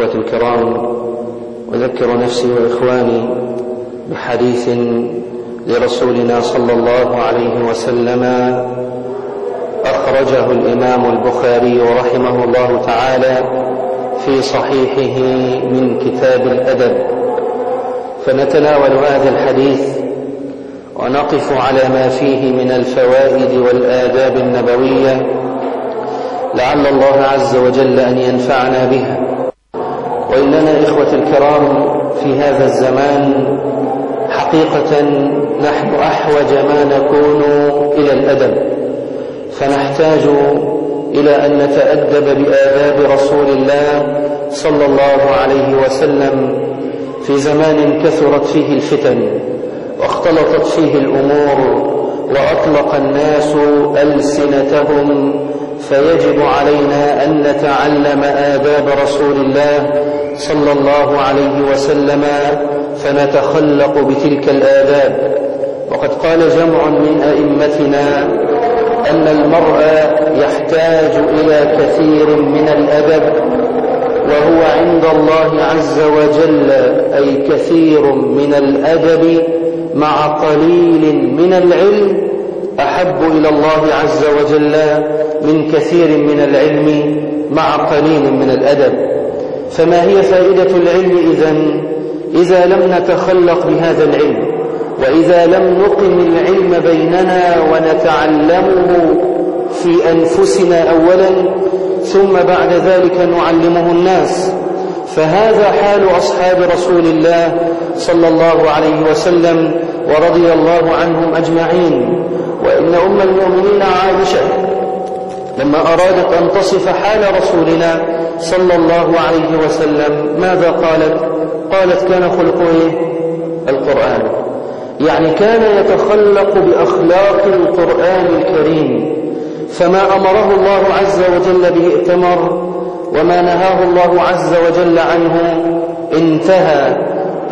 إخوة الكرام أذكر نفسي وإخواني بحديث لرسولنا صلى الله عليه وسلم أخرجه الإمام البخاري رحمه الله تعالى في صحيحه من كتاب الأدب. فنتناول هذا الحديث ونقف على ما فيه من الفوائد والآداب النبوية لعل الله عز وجل أن ينفعنا بها. وإننا إخوة الكرام في هذا الزمان حقيقة نحن أحوج ما نكون إلى الأدب فنحتاج إلى أن نتأدب بآداب رسول الله صلى الله عليه وسلم في زمان كثرت فيه الفتن واختلطت فيه الأمور وأطلق الناس ألسنتهم فيجب علينا أن نتعلم آداب رسول الله صلى الله عليه وسلم فنتخلق بتلك الآداب. وقد قال جمع من أئمتنا أن المرء يحتاج إلى كثير من الأدب وهو عند الله عز وجل أي كثير من الأدب مع قليل من العلم أحب إلى الله عز وجل. من كثير من العلم مع قليل من الأدب. فما هي فائدة العلم إذن إذا لم نتخلق بهذا العلم وإذا لم نقم العلم بيننا ونتعلمه في أنفسنا أولا ثم بعد ذلك نعلمه الناس. فهذا حال أصحاب رسول الله صلى الله عليه وسلم ورضي الله عنهم أجمعين. وإن أم المؤمنين عائشة لما أرادت أن تصف حال رسولنا صلى الله عليه وسلم ماذا قالت؟ قالت كان خلقه إيه؟ القرآن. يعني كان يتخلق بأخلاق القرآن الكريم فما أمره الله عز وجل به ائتمر وما نهاه الله عز وجل عنه انتهى.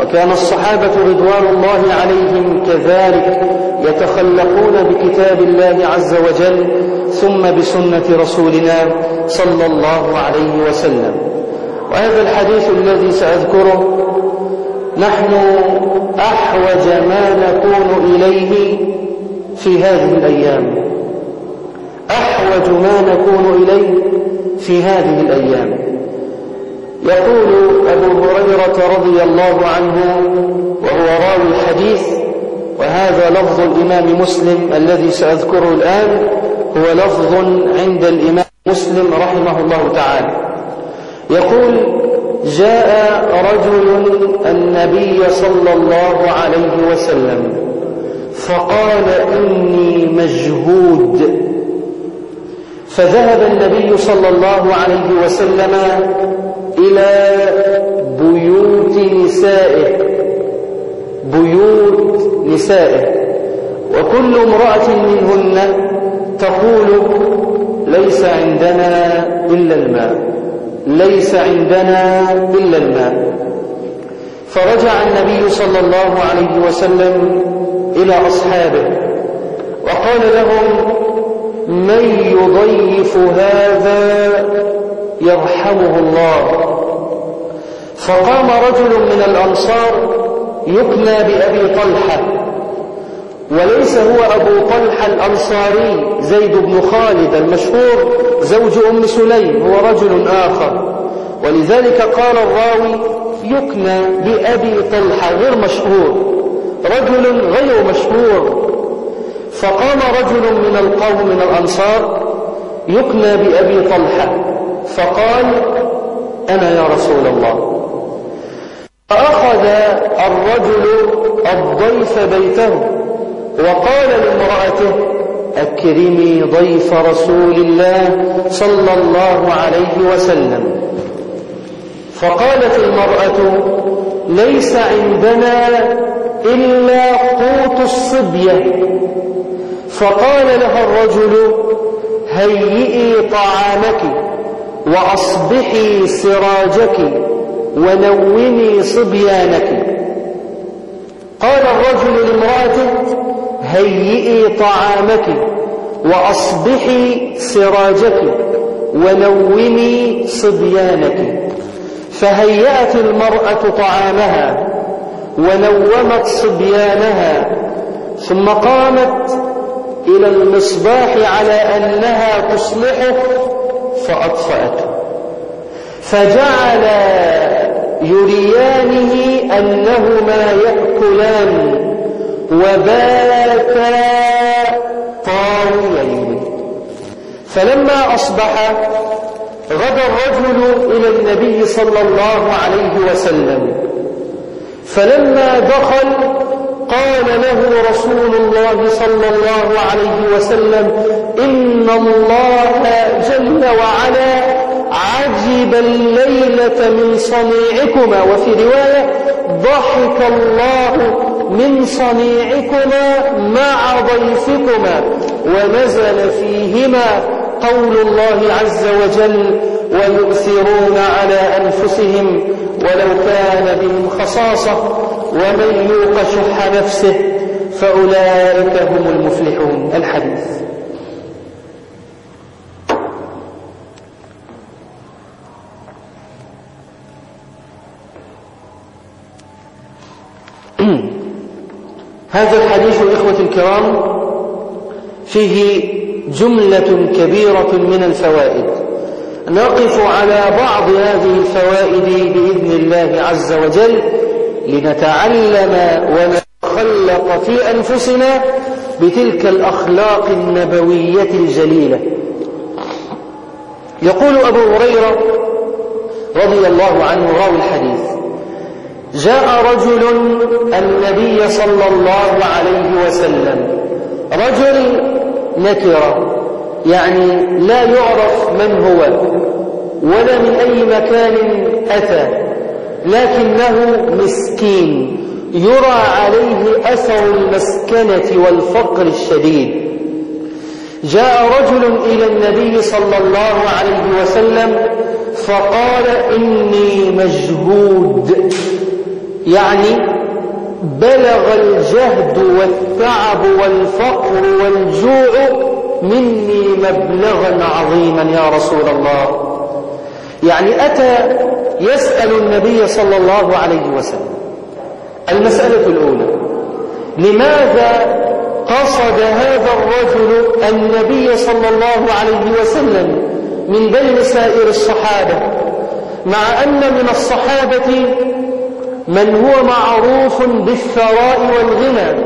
وكان الصحابة رضوان الله عليهم كذلك. يتخلقون بكتاب الله عز وجل ثم بسنة رسولنا صلى الله عليه وسلم. وهذا الحديث الذي سأذكره نحن أحوج ما نكون إليه في هذه الأيام. أحوج ما نكون إليه في هذه الأيام. يقول أبو هريرة رضي الله عنه وهو راوي الحديث وهذا لفظ الإمام مسلم الذي سأذكره الآن هو لفظ عند الإمام مسلم رحمه الله تعالى. يقول جاء رجل النبي صلى الله عليه وسلم فقال إني مجهود. فذهب النبي صلى الله عليه وسلم إلى بيوت نسائه. بيوت نسائه. وكل امرأة منهن تقول ليس عندنا إلا الماء. ليس عندنا إلا الماء. فرجع النبي صلى الله عليه وسلم إلى أصحابه وقال لهم من يضيف هذا يرحمه الله. فقام رجل من الأنصار يكنى بأبي طلحة وليس هو أبو طلحة الأنصاري زيد بن خالد المشهور زوج أم سليم هو رجل آخر. ولذلك قال الراوي يكنى بأبي طلحة غير مشهور رجل غير مشهور. فقام رجل من القوم من الأنصار يكنى بأبي طلحة فقال أنا يا رسول الله. فأخذ الرجل الضيف بيته وقال لامرأته أكرمي ضيف رسول الله صلى الله عليه وسلم. فقالت المرأة ليس عندنا إلا قوت الصبية. فقال لها الرجل هيئي طعامك وأصبحي سراجك. ونومي صبيانك. قال الرجل لامرأته هيئي طعامك وأصبحي سراجك ونومي صبيانك. فهيأت المرأة طعامها ونومت صبيانها ثم قامت إلى المصباح على أنها تصلحه فأطفأته. فجعل يريانه أنهما يأكلان وباتا طاويين. فلما أصبح غدا الرجل إلى النبي صلى الله عليه وسلم. فلما دخل قال له رسول الله صلى الله عليه وسلم إن الله جل وعلا عجب الليلة من صنيعكما وفي رواية ضحك الله من صنيعكما مع ضيفكما ونزل فيهما قول الله عز وجل ويؤثرون على أنفسهم ولو كان بهم خصاصة ومن يوق شح نفسه فأولئك هم المفلحون. الحديث. هذا الحديث الإخوة الكرام فيه جملة كبيرة من الفوائد. نقف على بعض هذه الفوائد بإذن الله عز وجل لنتعلم ونتخلق في أنفسنا بتلك الأخلاق النبوية الجليلة. يقول أبو هريرة رضي الله عنه راوي الحديث جاء رجل النبي صلى الله عليه وسلم. رجل نكرة يعني لا يعرف من هو ولا من أي مكان أتى لكنه مسكين يرى عليه أثر المسكنة والفقر الشديد. جاء رجل إلى النبي صلى الله عليه وسلم فقال إني مجهود. يعني بلغ الجهد والتعب والفقر والجوع مني مبلغا عظيما يا رسول الله. يعني أتى يسأل النبي صلى الله عليه وسلم المسألة الأولى لماذا قصد هذا الرجل النبي صلى الله عليه وسلم من بين سائر الصحابة؟ مع أن من الصحابة من هو معروف بالثراء والغنى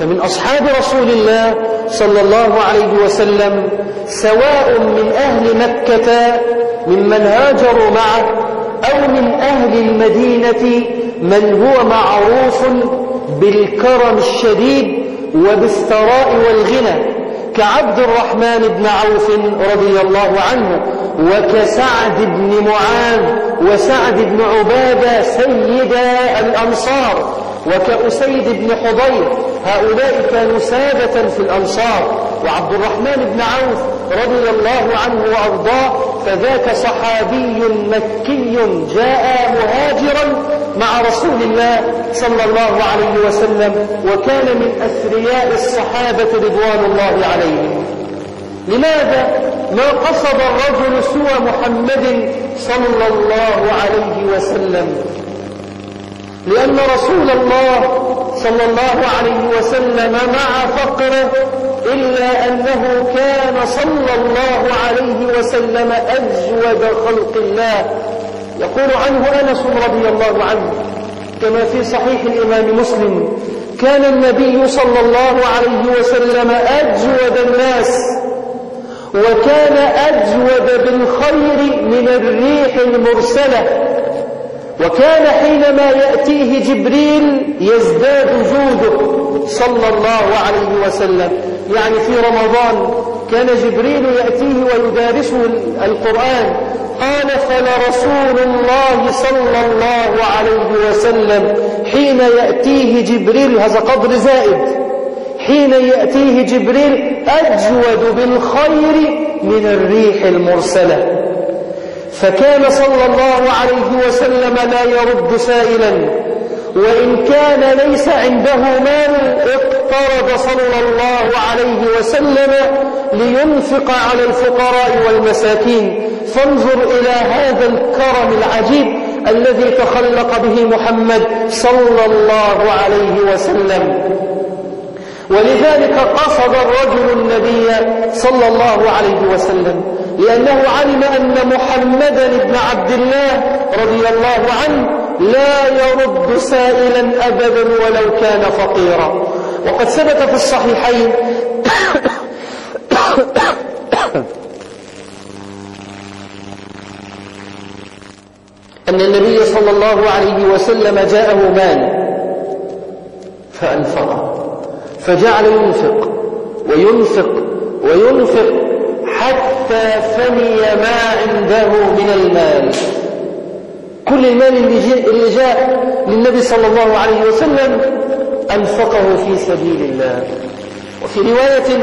فمن أصحاب رسول الله صلى الله عليه وسلم سواء من أهل مكة ممن هاجروا معه أو من أهل المدينة من هو معروف بالكرم الشديد وبالثراء والغنى. كعبد الرحمن بن عوف رضي الله عنه وكسعد بن معاذ وسعد بن عبادة سيدا الأنصار. وكأسيد بن حضير هؤلاء كانوا سادة في الأنصار وعبد الرحمن بن عوف رضي الله عنه وأرضاه فذاك صحابي مكي جاء مهاجرا مع رسول الله صلى الله عليه وسلم وكان من أثرياء الصحابة رضوان الله عليهم. لماذا ما قصد الرجل سوى محمد صلى الله عليه وسلم؟ لأن رسول الله صلى الله عليه وسلم مع فقره إلا أنه كان صلى الله عليه وسلم أجود خلق الله. يقول عنه أنس رضي الله عنه كما في صحيح الإمام مسلم كان النبي صلى الله عليه وسلم أجود الناس وكان أجود بالخير من الريح المرسلة. وكان حينما يأتيه جبريل يزداد جوده صلى الله عليه وسلم. يعني في رمضان كان جبريل يأتيه ويدارسه القرآن. قال فلرسول الله صلى الله عليه وسلم. حين يأتيه جبريل هذا قدر زائد. حين يأتيه جبريل أجود بالخير من الريح المرسلة. فكان صلى الله عليه وسلم لا يرد سائلا. وإن كان ليس عنده مال اقترض صلى الله عليه وسلم لينفق على الفقراء والمساكين. فانظر إلى هذا الكرم العجيب الذي تخلق به محمد صلى الله عليه وسلم. ولذلك قصد الرجل النبي صلى الله عليه وسلم لأنه علم أن محمدا بن عبد الله رضي الله عنه لا يرد سائلا أبدا ولو كان فقيرا. وقد ثبت في الصحيحين أن النبي صلى الله عليه وسلم جاءه مال فأنفقه. فجعل ينفق وينفق وينفق حتى فني ما عنده من المال. كل المال اللي جاء للنبي صلى الله عليه وسلم أنفقه في سبيل الله. وفي رواية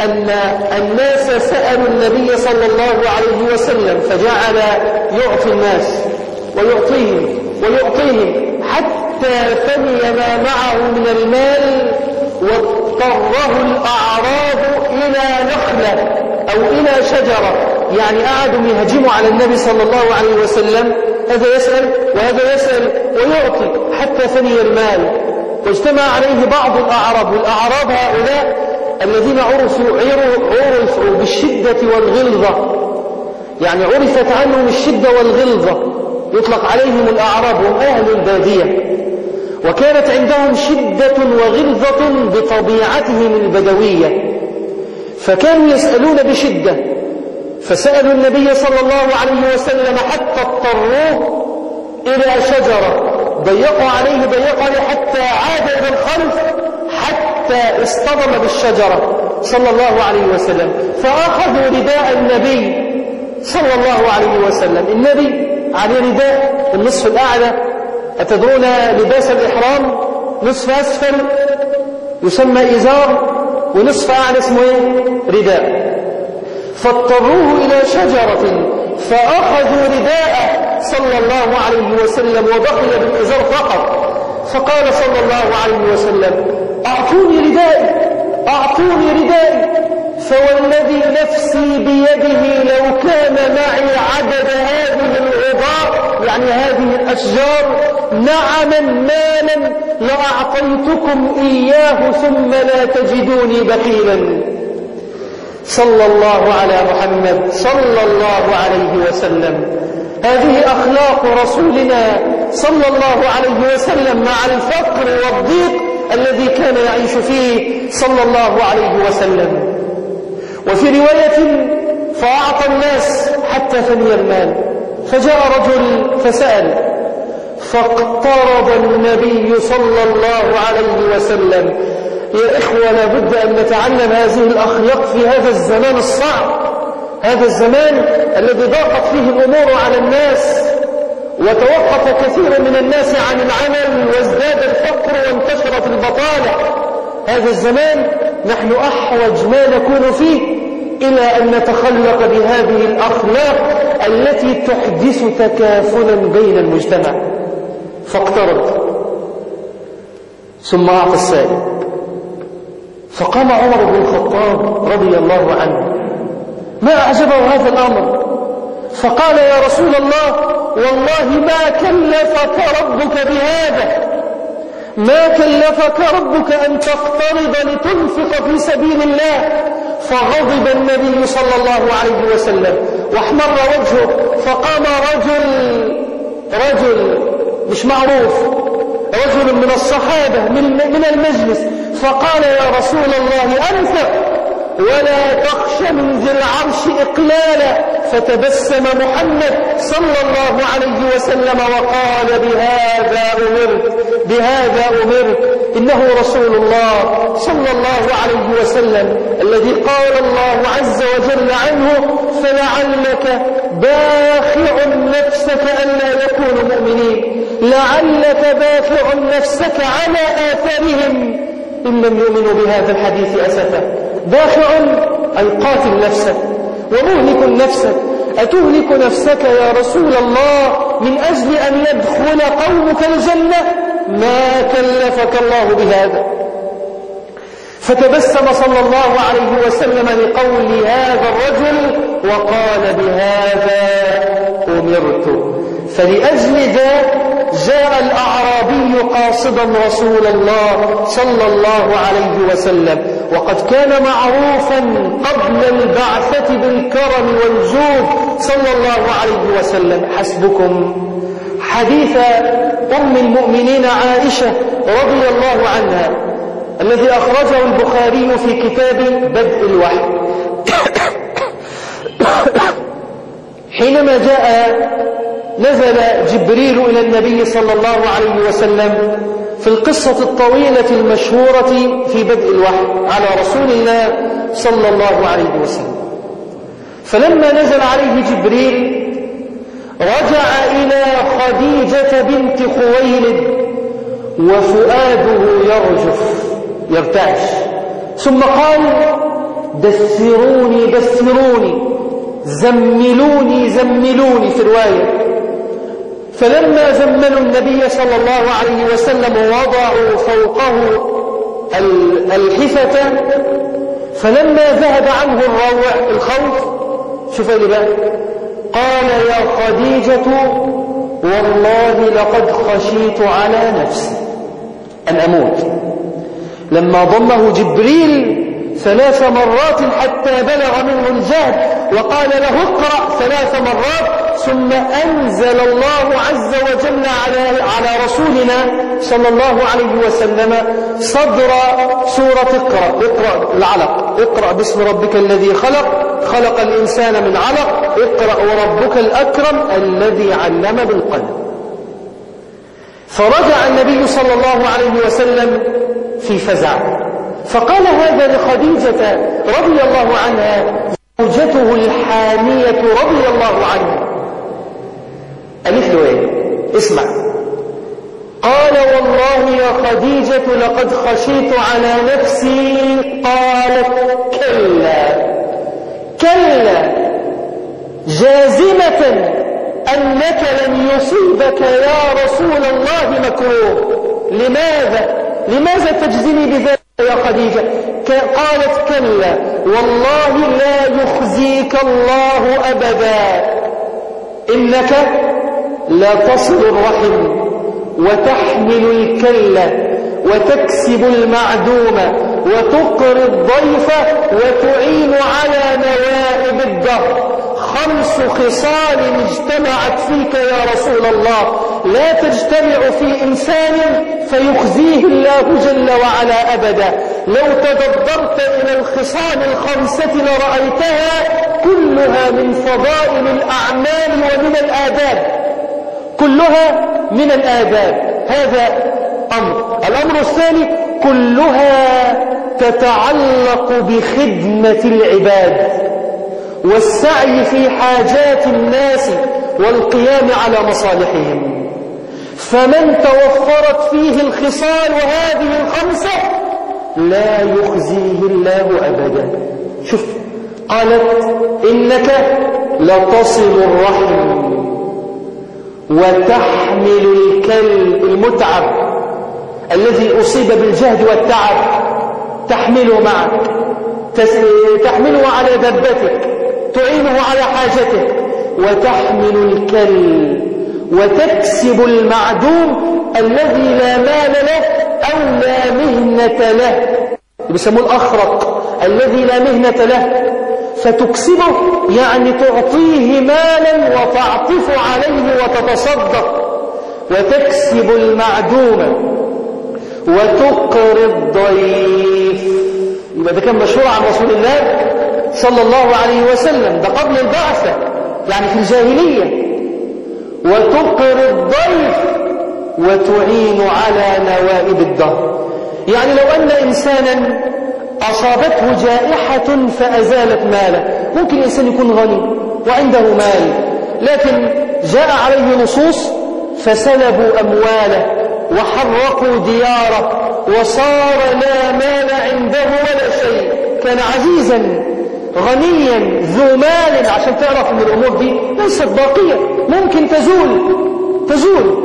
أن الناس سألوا النبي صلى الله عليه وسلم فجعل يعطي الناس ويعطيهم ويعطيهم حتى فني ما معه من المال واضطره الأعراب إلى نخلة أو إلى شجرة. يعني قعدوا يهجموا على النبي صلى الله عليه وسلم. هذا يسأل وهذا يسأل ويعطي حتى فني المال. واجتمع عليه بعض الأعراب. والأعراب هؤلاء الذين عرفوا عرفوا بالشدة والغلظة. يعني عرفت عنهم الشدة والغلظة. يطلق عليهم الأعراب هم أهل البادية. وكانت عندهم شدة وغلظة بطبيعتهم البدوية. فكانوا يسألون بشدة فسألوا النبي صلى الله عليه وسلم حتى اضطروه إلى شجرة ضيقوا عليه ضيقوا عليه حتى عاد إلى الخلف حتى اصطدم بالشجرة صلى الله عليه وسلم. فأخذوا رداء النبي صلى الله عليه وسلم. النبي عليه رداء النصف الأعلى أتدرون لباس الإحرام؟ نصف أسفل يسمى إزار ونصف أعلى اسمه إيه؟ رداء. فاضطروه إلى شجرة فأخذوا رداءه صلى الله عليه وسلم وبقي بالإزار فقط. فقال صلى الله عليه وسلم أعطوني ردائي أعطوني ردائي. فوالذي نفسي بيده لو كان معي عدد هذه العضاء يعني هذه الأشجار نعما مالا لأعطيتكم إياه ثم لا تجدوني بخيلا. صلى الله على محمد صلى الله عليه وسلم. هذه أخلاق رسولنا صلى الله عليه وسلم مع الفقر والضيق الذي كان يعيش فيه صلى الله عليه وسلم. وفي رواية فأعطى الناس حتى فني المال. فجاء رجل فسأل فاقترض النبي صلى الله عليه وسلم. يا إخوة لابد أن نتعلم هذه الأخلاق في هذا الزمان الصعب. هذا الزمان الذي ضاقت فيه الأمور على الناس وتوقف كثير من الناس عن العمل وازداد الفقر وانتشرت البطالة. هذا الزمان نحن أحوج ما نكون فيه. إلى أن نتخلق بهذه الأخلاق التي تحدث تكافلا بين المجتمع. فاقترض ثم أعطى السائل. فقام عمر بن الخطاب رضي الله عنه. ما أعجبه هذا الأمر؟ فقال يا رسول الله والله ما كلفك ربك بهذا. ما كلفك ربك أن تقترض لتنفق في سبيل الله. فغضب النبي صلى الله عليه وسلم. واحمر وجهه. فقام رجل رجل مش معروف رجل من الصحابة من, المجلس. فقال يا رسول الله أنفق. ولا تخش من ذي العرش إقلالا. فتبسم محمد صلى الله عليه وسلم وقال بهذا أمرت بهذا أمرت. إنه رسول الله صلى الله عليه وسلم الذي قال الله عز وجل عنه فلعلك باخع نفسك ألا يكونوا مؤمنين لعلك باخع نفسك على آثارهم. إن لم يؤمنوا بهذا الحديث أسفا. باخع أي قاتل نفسك. ومهلك نفسك. أتهلك نفسك يا رسول الله من أجل أن يدخل قومك الجنة؟ ما كلفك الله بهذا. فتبسم صلى الله عليه وسلم لقول هذا الرجل وقال بهذا أمرت. فلأجل ذا جاء الأعرابي قاصدا رسول الله صلى الله عليه وسلم وقد كان معروفا قبل البعثة بالكرم والجود صلى الله عليه وسلم. حسبكم. حديث أم المؤمنين عائشة رضي الله عنها الذي أخرجه البخاري في كتاب بدء الوحي. حينما جاء نزل جبريل إلى النبي صلى الله عليه وسلم في القصة الطويلة المشهورة في بدء الوحي على رسول الله صلى الله عليه وسلم. فلما نزل عليه جبريل رجع إلى خديجة بنت خويلد وفؤاده يرجف يرتعش. ثم قال دثروني دثروني زملوني زملوني في رواية. فلما زملوا النبي صلى الله عليه وسلم وضعوا فوقه الحفة فلما ذهب عنه الروع الخوف شوف بقى قال يا خديجة والله لقد خشيت على نفسي أن أموت. لما ضمه جبريل ثلاث مرات حتى بلغ منه الجهد وقال له اقرأ ثلاث مرات ثم أنزل الله عز وجل على, على رسولنا صلى الله عليه وسلم صدر سورة اقرأ اقرأ العلق اقرأ باسم ربك الذي خلق خلق الإنسان من علق اقرأ وربك الأكرم الذي علم بالقلم. فرجع النبي صلى الله عليه وسلم في فزع. فقال هذا لخديجة رضي الله عنها زوجته الحامية رضي الله عنها. قالت له إيه اسمع. قال والله يا خديجة لقد خشيت على نفسي. قالت كلا. كلا. جازمة أنك لن يصيبك يا رسول الله مكروه. لماذا؟ لماذا تجزمي بذلك يا خديجة؟ قالت كلا. والله لا يخزيك الله أبدا. إنك لا تصل الرحم وتحمل الكلة وتكسب المعدوم وتقر الضيف وتعين على نوائب الدهر. خمس خصال اجتمعت فيك يا رسول الله. لا تجتمع في إنسان فيخزيه الله جل وعلا أبدا. لو تدبرت إلى الخصال الخمسة لرأيتها كلها من فضائل الأعمال ومن الآداب. كلها من الآداب. هذا أمر. الأمر الثاني كلها تتعلق بخدمة العباد. والسعي في حاجات الناس والقيام على مصالحهم. فمن توفرت فيه الخصال هذه الخمسة لا يخزيه الله أبدا. شوف قالت إنك لتصل الرحم. وتحمل الكلب المتعب الذي أصيب بالجهد والتعب. تحمله معك. تحمله على دبتك. تعينه على حاجته وتحمل الكل وتكسب المعدوم الذي لا مال له أو لا مهنة له. بيسموه الأخرق. الذي لا مهنة له. فتكسبه يعني تعطيه مالا وتعطف عليه وتتصدق. وتكسب المعدوم وتقر الضيف. يبقى ده كان مشهور عن رسول الله صلى الله عليه وسلم ده قبل البعثة يعني في الجاهلية. وتقر الضيف وتعين على نوائب الدهر. يعني لو أن إنسانا أصابته جائحة فأزالت ماله. ممكن الإنسان يكون غني وعنده مال لكن جاء عليه نصوص فسلبوا أمواله وحرقوا دياره وصار لا مال عنده ولا شيء. كان عزيزا غنيا ذو مال. عشان تعرف إن الأمور دي ليست باقية ممكن تزول تزول.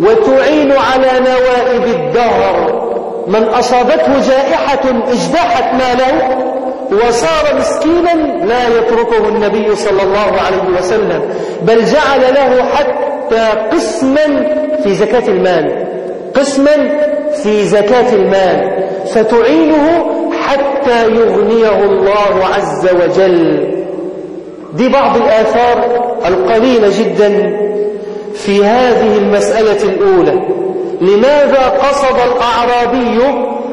وتعين على نوائب الدهر. من أصابته جائحة اجتاحت ماله وصار مسكينا لا يتركه النبي صلى الله عليه وسلم بل جعل له حتى قسما في زكاة المال قسما في زكاة المال فتعينه حتى يغنيه الله عز وجل. دي بعض الآثار القليلة جدا في هذه المسألة الأولى. لماذا قصد الأعرابي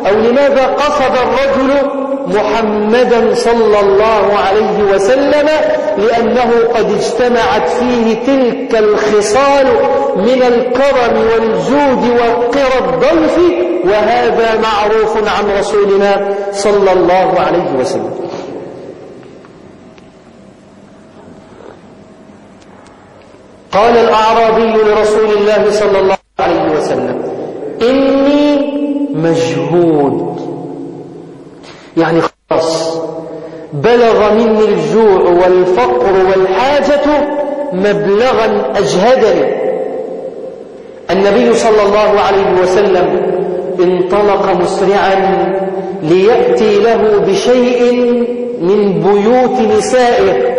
أو لماذا قصد الرجل محمدا صلى الله عليه وسلم لأنه قد اجتمعت فيه تلك الخصال من الكرم والجود وقر الضيف وهذا معروف عن رسولنا صلى الله عليه وسلم. قال الأعرابي لرسول الله صلى الله عليه وسلم. إني مجهود. يعني خلاص بلغ مني الجوع والفقر والحاجة مبلغا أجهدني النبي صلى الله عليه وسلم انطلق مسرعا ليأتي له بشيء من بيوت نسائه.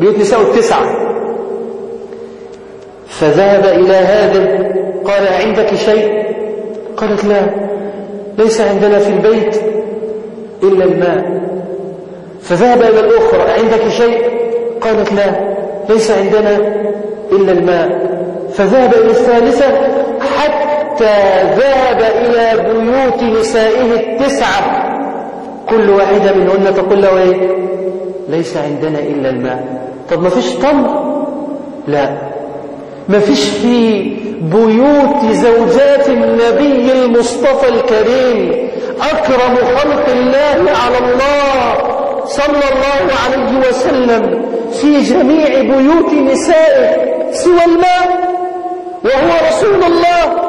بيوت نسائه التسعة. فذهب إلى هذا قال عندك شيء؟ قالت لا ليس عندنا في البيت إلا الماء. فذهب إلى الأخرى عندك شيء؟ قالت لا ليس عندنا إلا الماء. فذهب إلى الثالثة حتى ذهب إلى بيوت نسائه التسعة. كل واحدة منهن تقول له إيه؟ ليس عندنا إلا الماء. طب ما فيش تمر؟ لا. ما فيش في بيوت زوجات النبي المصطفى الكريم أكرم خلق الله على الله صلى الله عليه وسلم في جميع بيوت نسائه سوى الماء وهو رسول الله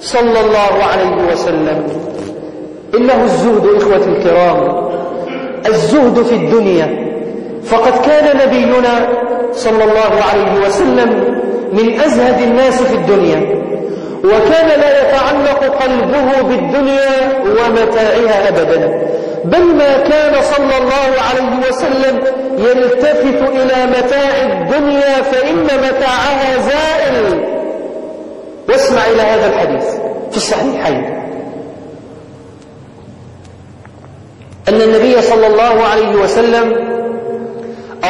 صلى الله عليه وسلم. إنه الزهد إخوة الكرام الزهد في الدنيا. فقد كان نبينا صلى الله عليه وسلم من أزهد الناس في الدنيا وكان لا يتعلق قلبه بالدنيا ومتاعها أبدا بل ما كان صلى الله عليه وسلم يلتفت إلى متاع الدنيا فإن متاعها زائل. واسمع إلى هذا الحديث في الصحيحين. أن النبي صلى الله عليه وسلم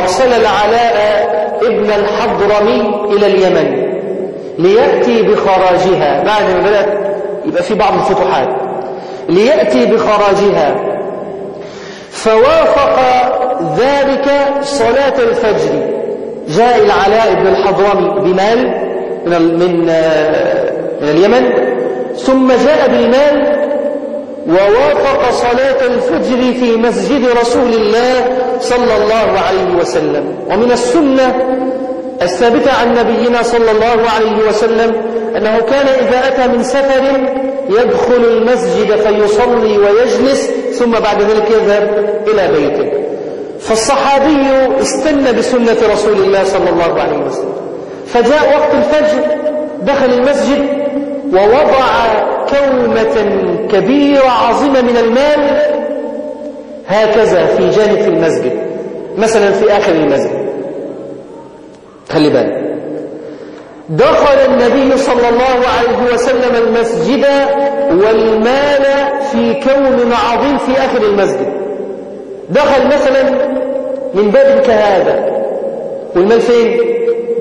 أرسل العلاء ابن الحضرمي إلى اليمن ليأتي بخراجها. بعد ما بدأت يبقى في بعض الفتوحات. ليأتي بخراجها. فوافق ذلك صلاة الفجر. جاء العلاء بن الحضرمي بمال من من من اليمن. ثم جاء بالمال ووافق صلاة الفجر في مسجد رسول الله صلى الله عليه وسلم. ومن السنة الثابتة عن نبينا صلى الله عليه وسلم أنه كان إذا أتى من سفر يدخل المسجد فيصلي ويجلس ثم بعد ذلك يذهب إلى بيته. فالصحابي استنى بسنة رسول الله صلى الله عليه وسلم. فجاء وقت الفجر دخل المسجد ووضع كومة كبيرة عظيمة من المال هكذا في جانب المسجد مثلا في آخر المسجد. خلي بالك. دخل النبي صلى الله عليه وسلم المسجد والمال في كوم عظيم في آخر المسجد. دخل مثلا من باب كهذا. والمال فين؟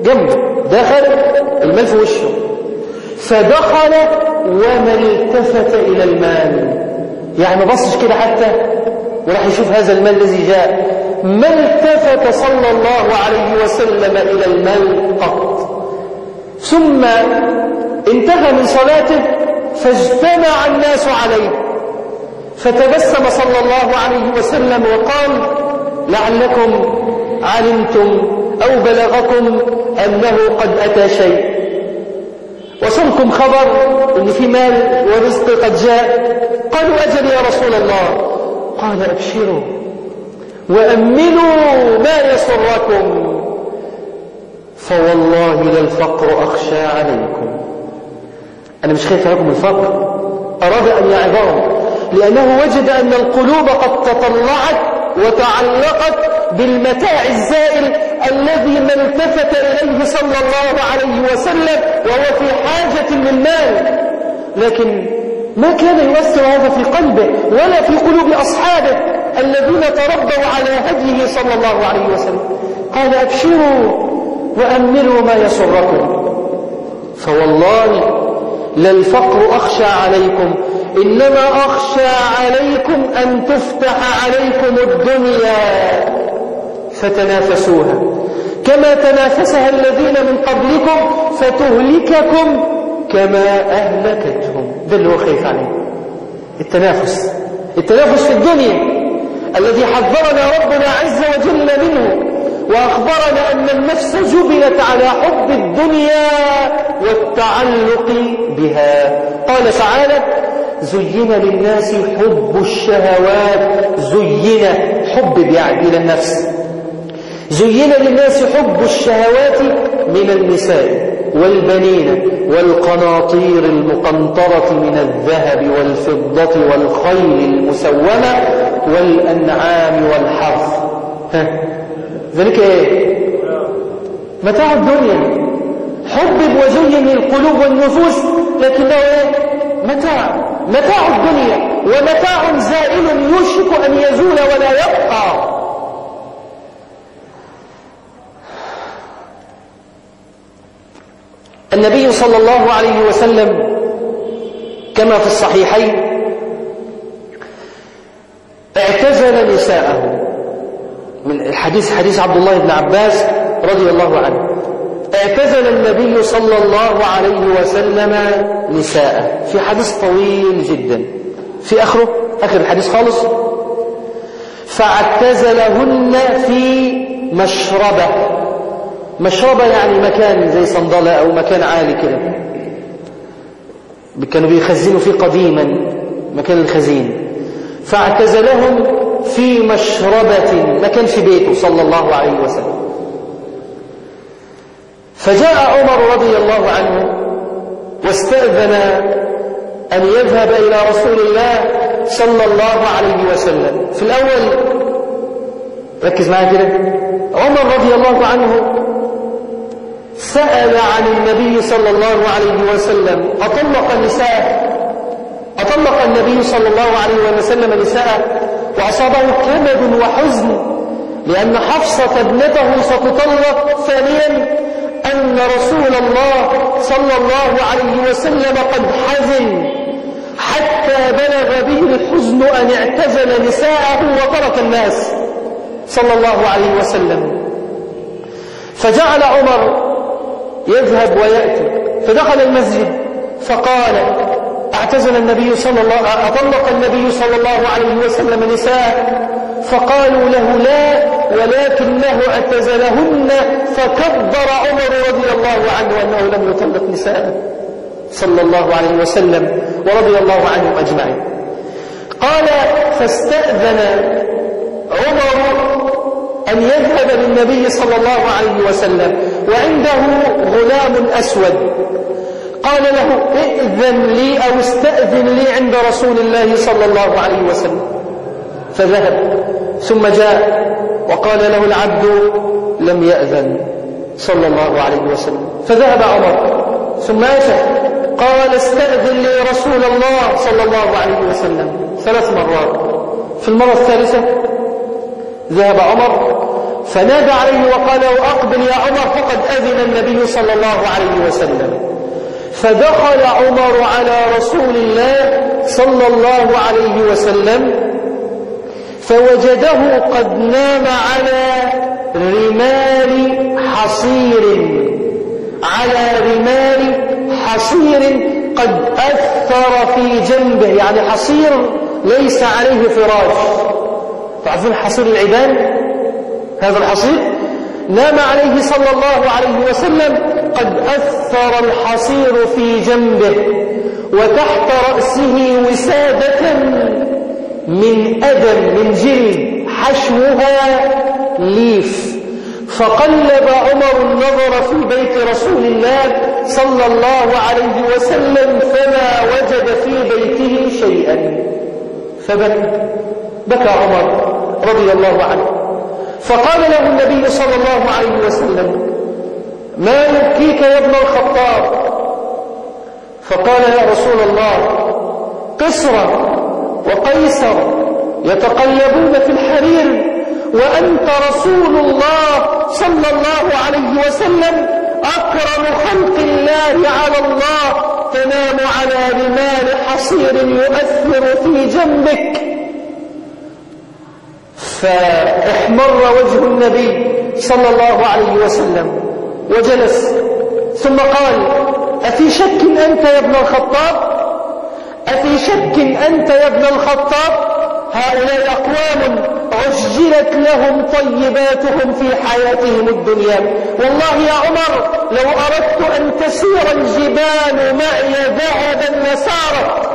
جنبه. دخل المال في وشه. فدخل وما التفت إلى المال. يعني بصش كده حتى وراح يشوف هذا المال الذي جاء. ما التفت صلى الله عليه وسلم إلى المال قط. ثم انتهى من صلاته فاجتمع الناس عليه. فتبسم صلى الله عليه وسلم وقال لعلكم علمتم أو بلغكم أنه قد أتى شيء. وصلكم خبر أن في مال ورزق قد جاء. قالوا أجل يا رسول الله. قال أبشروا وأمنوا ما يسركم. فوالله للفقر أخشى عليكم. أنا مش خايف عليكم الفقر. أراد أن يعظهم لأنه وجد أن القلوب قد تطلعت وتعلقت بالمتاع الزائل الذي ما التفت إليه صلى الله عليه وسلم وهو في حاجة للمال لكن ما كان يؤثر هذا في قلبه ولا في قلوب أصحابه الذين تربوا على هديه صلى الله عليه وسلم. قال أبشروا وأملوا ما يسركم. فوالله لا الفقر أخشى عليكم إنما أخشى عليكم أن تفتح عليكم الدنيا فتنافسوها. كما تنافسها الذين من قبلكم فتهلككم كما أهلكتهم. ده اللي هو خايف عليه. التنافس. التنافس في الدنيا. الذي حذرنا ربنا عز وجل منه وأخبرنا أن النفس جبلت على حب الدنيا والتعلق بها. قال تعالى زين للناس حب الشهوات زين حب يعني إلى النفس. زين للناس حب الشهوات من النساء والبنين والقناطير المقنطرة من الذهب والفضة والخيل المسومة والأنعام والحرث. ذلك إيه؟ متاع الدنيا. حبب وزين القلوب والنفوس لكنه إيه؟ متاع. متاع الدنيا ومتاع زائل يوشك أن يزول ولا يبقى. النبي صلى الله عليه وسلم كما في الصحيحين اعتزل نساءه. من الحديث حديث عبد الله بن عباس رضي الله عنه. اعتزل النبي صلى الله عليه وسلم نساءه. في حديث طويل جدا. في آخره؟ آخر الحديث خالص. فاعتزلهن في مشربة. مشربة يعني مكان زي صندلة أو مكان عالي كده. كانوا بيخزنوا فيه قديما. مكان الخزين. فاعتزلهم في مشربة. ما كان في بيته صلى الله عليه وسلم. فجاء عمر رضي الله عنه واستأذن أن يذهب إلى رسول الله صلى الله عليه وسلم. في الأول ركز معايا كده. عمر رضي الله عنه سأل عن النبي صلى الله عليه وسلم. أطلق نساء أطلق النبي صلى الله عليه وسلم نساء وأصابه كمد وحزن لأن حفصة ابنته ستطلق ثانيا أن رسول الله صلى الله عليه وسلم قد حزن حتى بلغ به الحزن أن اعتزل نساءه وترك الناس صلى الله عليه وسلم. فجعل عمر يذهب ويأتي فدخل المسجد فقال اعتزل النبي صلى الله أطلق النبي صلى الله عليه وسلم نساء فقالوا له لا ولكنه اعتزلهن فكبر عمر رضي الله عنه أنه لم يطلق نساء صلى الله عليه وسلم ورضي الله عنهم أجمعين. قال فاستأذن عمر أن يذهب للنبي صلى الله عليه وسلم وعنده غلام أسود. قال له ائذن لي أو استأذن لي عند رسول الله صلى الله عليه وسلم. فذهب. ثم جاء وقال له العبد لم يأذن صلى الله عليه وسلم. فذهب عمر ثم أتى قال استأذن لي رسول الله صلى الله عليه وسلم ثلاث مرات. في المرة الثالثة ذهب عمر فنادى عليه وقال له أقبل يا عمر فقد أذن النبي صلى الله عليه وسلم. فدخل عمر على رسول الله صلى الله عليه وسلم فوجده قد نام على رمال حصير. على رمال حصير قد أثر في جنبه يعني حصير ليس عليه فراش. تعرفون حصير العبان هذا الحصير نام عليه صلى الله عليه وسلم قد أثر الحصير في جنبه وتحت رأسه وسادة من أدم من جلد حشوها ليف. فقلب عمر النظر في بيت رسول الله صلى الله عليه وسلم فما وجد في بيته شيئا. فبكى بكى عمر رضي الله عنه. فقال له النبي صلى الله عليه وسلم ما يبكيك يا ابن الخطاب؟ فقال يا رسول الله قسرة وقيصر يتقلبون في الحرير وأنت رسول الله صلى الله عليه وسلم أكرم خلق الله على الله تنام على رمال حصير يؤثر في جنبك. فاحمر وجه النبي صلى الله عليه وسلم وجلس ثم قال أفي شك أنت يا ابن الخطاب؟ أفي شك أنت يا ابن الخطاب؟ هؤلاء أقوام عجلت لهم طيباتهم في حياتهم الدنيا. والله يا عمر لو أردت أن تسير الجبال معي ذهبا لسارت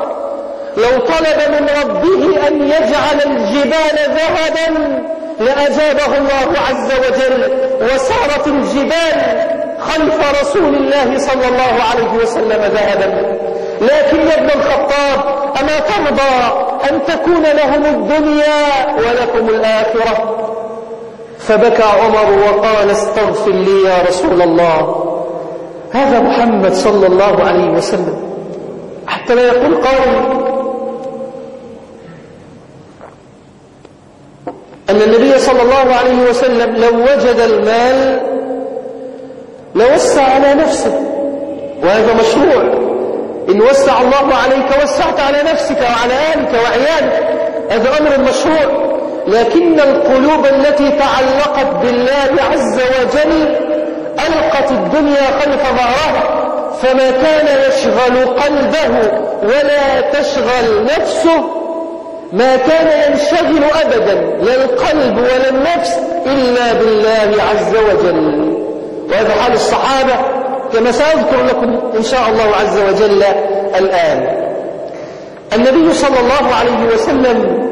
لو طلب من ربه أن يجعل الجبال ذهبا لأجابه الله عز وجل وسارت الجبال خلف رسول الله صلى الله عليه وسلم ذهبا. لكن يا ابن الخطاب أما ترضى أن تكون لهم الدنيا ولكم الآخرة؟ فبكى عمر وقال استغفر لي يا رسول الله. هذا محمد صلى الله عليه وسلم. حتى لا يقول قائل أن النبي صلى الله عليه وسلم لو وجد المال لوسع على نفسه وهذا مشروع. إن وسع الله عليك وسعت على نفسك وعلى أهلك وعيالك. هذا أمر مشروع لكن القلوب التي تعلقت بالله عز وجل ألقت الدنيا خلف ظهرها. فما كان يشغل قلبه ولا تشغل نفسه ما كان ينشغل أبدا لا القلب ولا النفس إلا بالله عز وجل. وهذا حال الصحابة كما سأذكر لكم إن شاء الله عز وجل الآن. النبي صلى الله عليه وسلم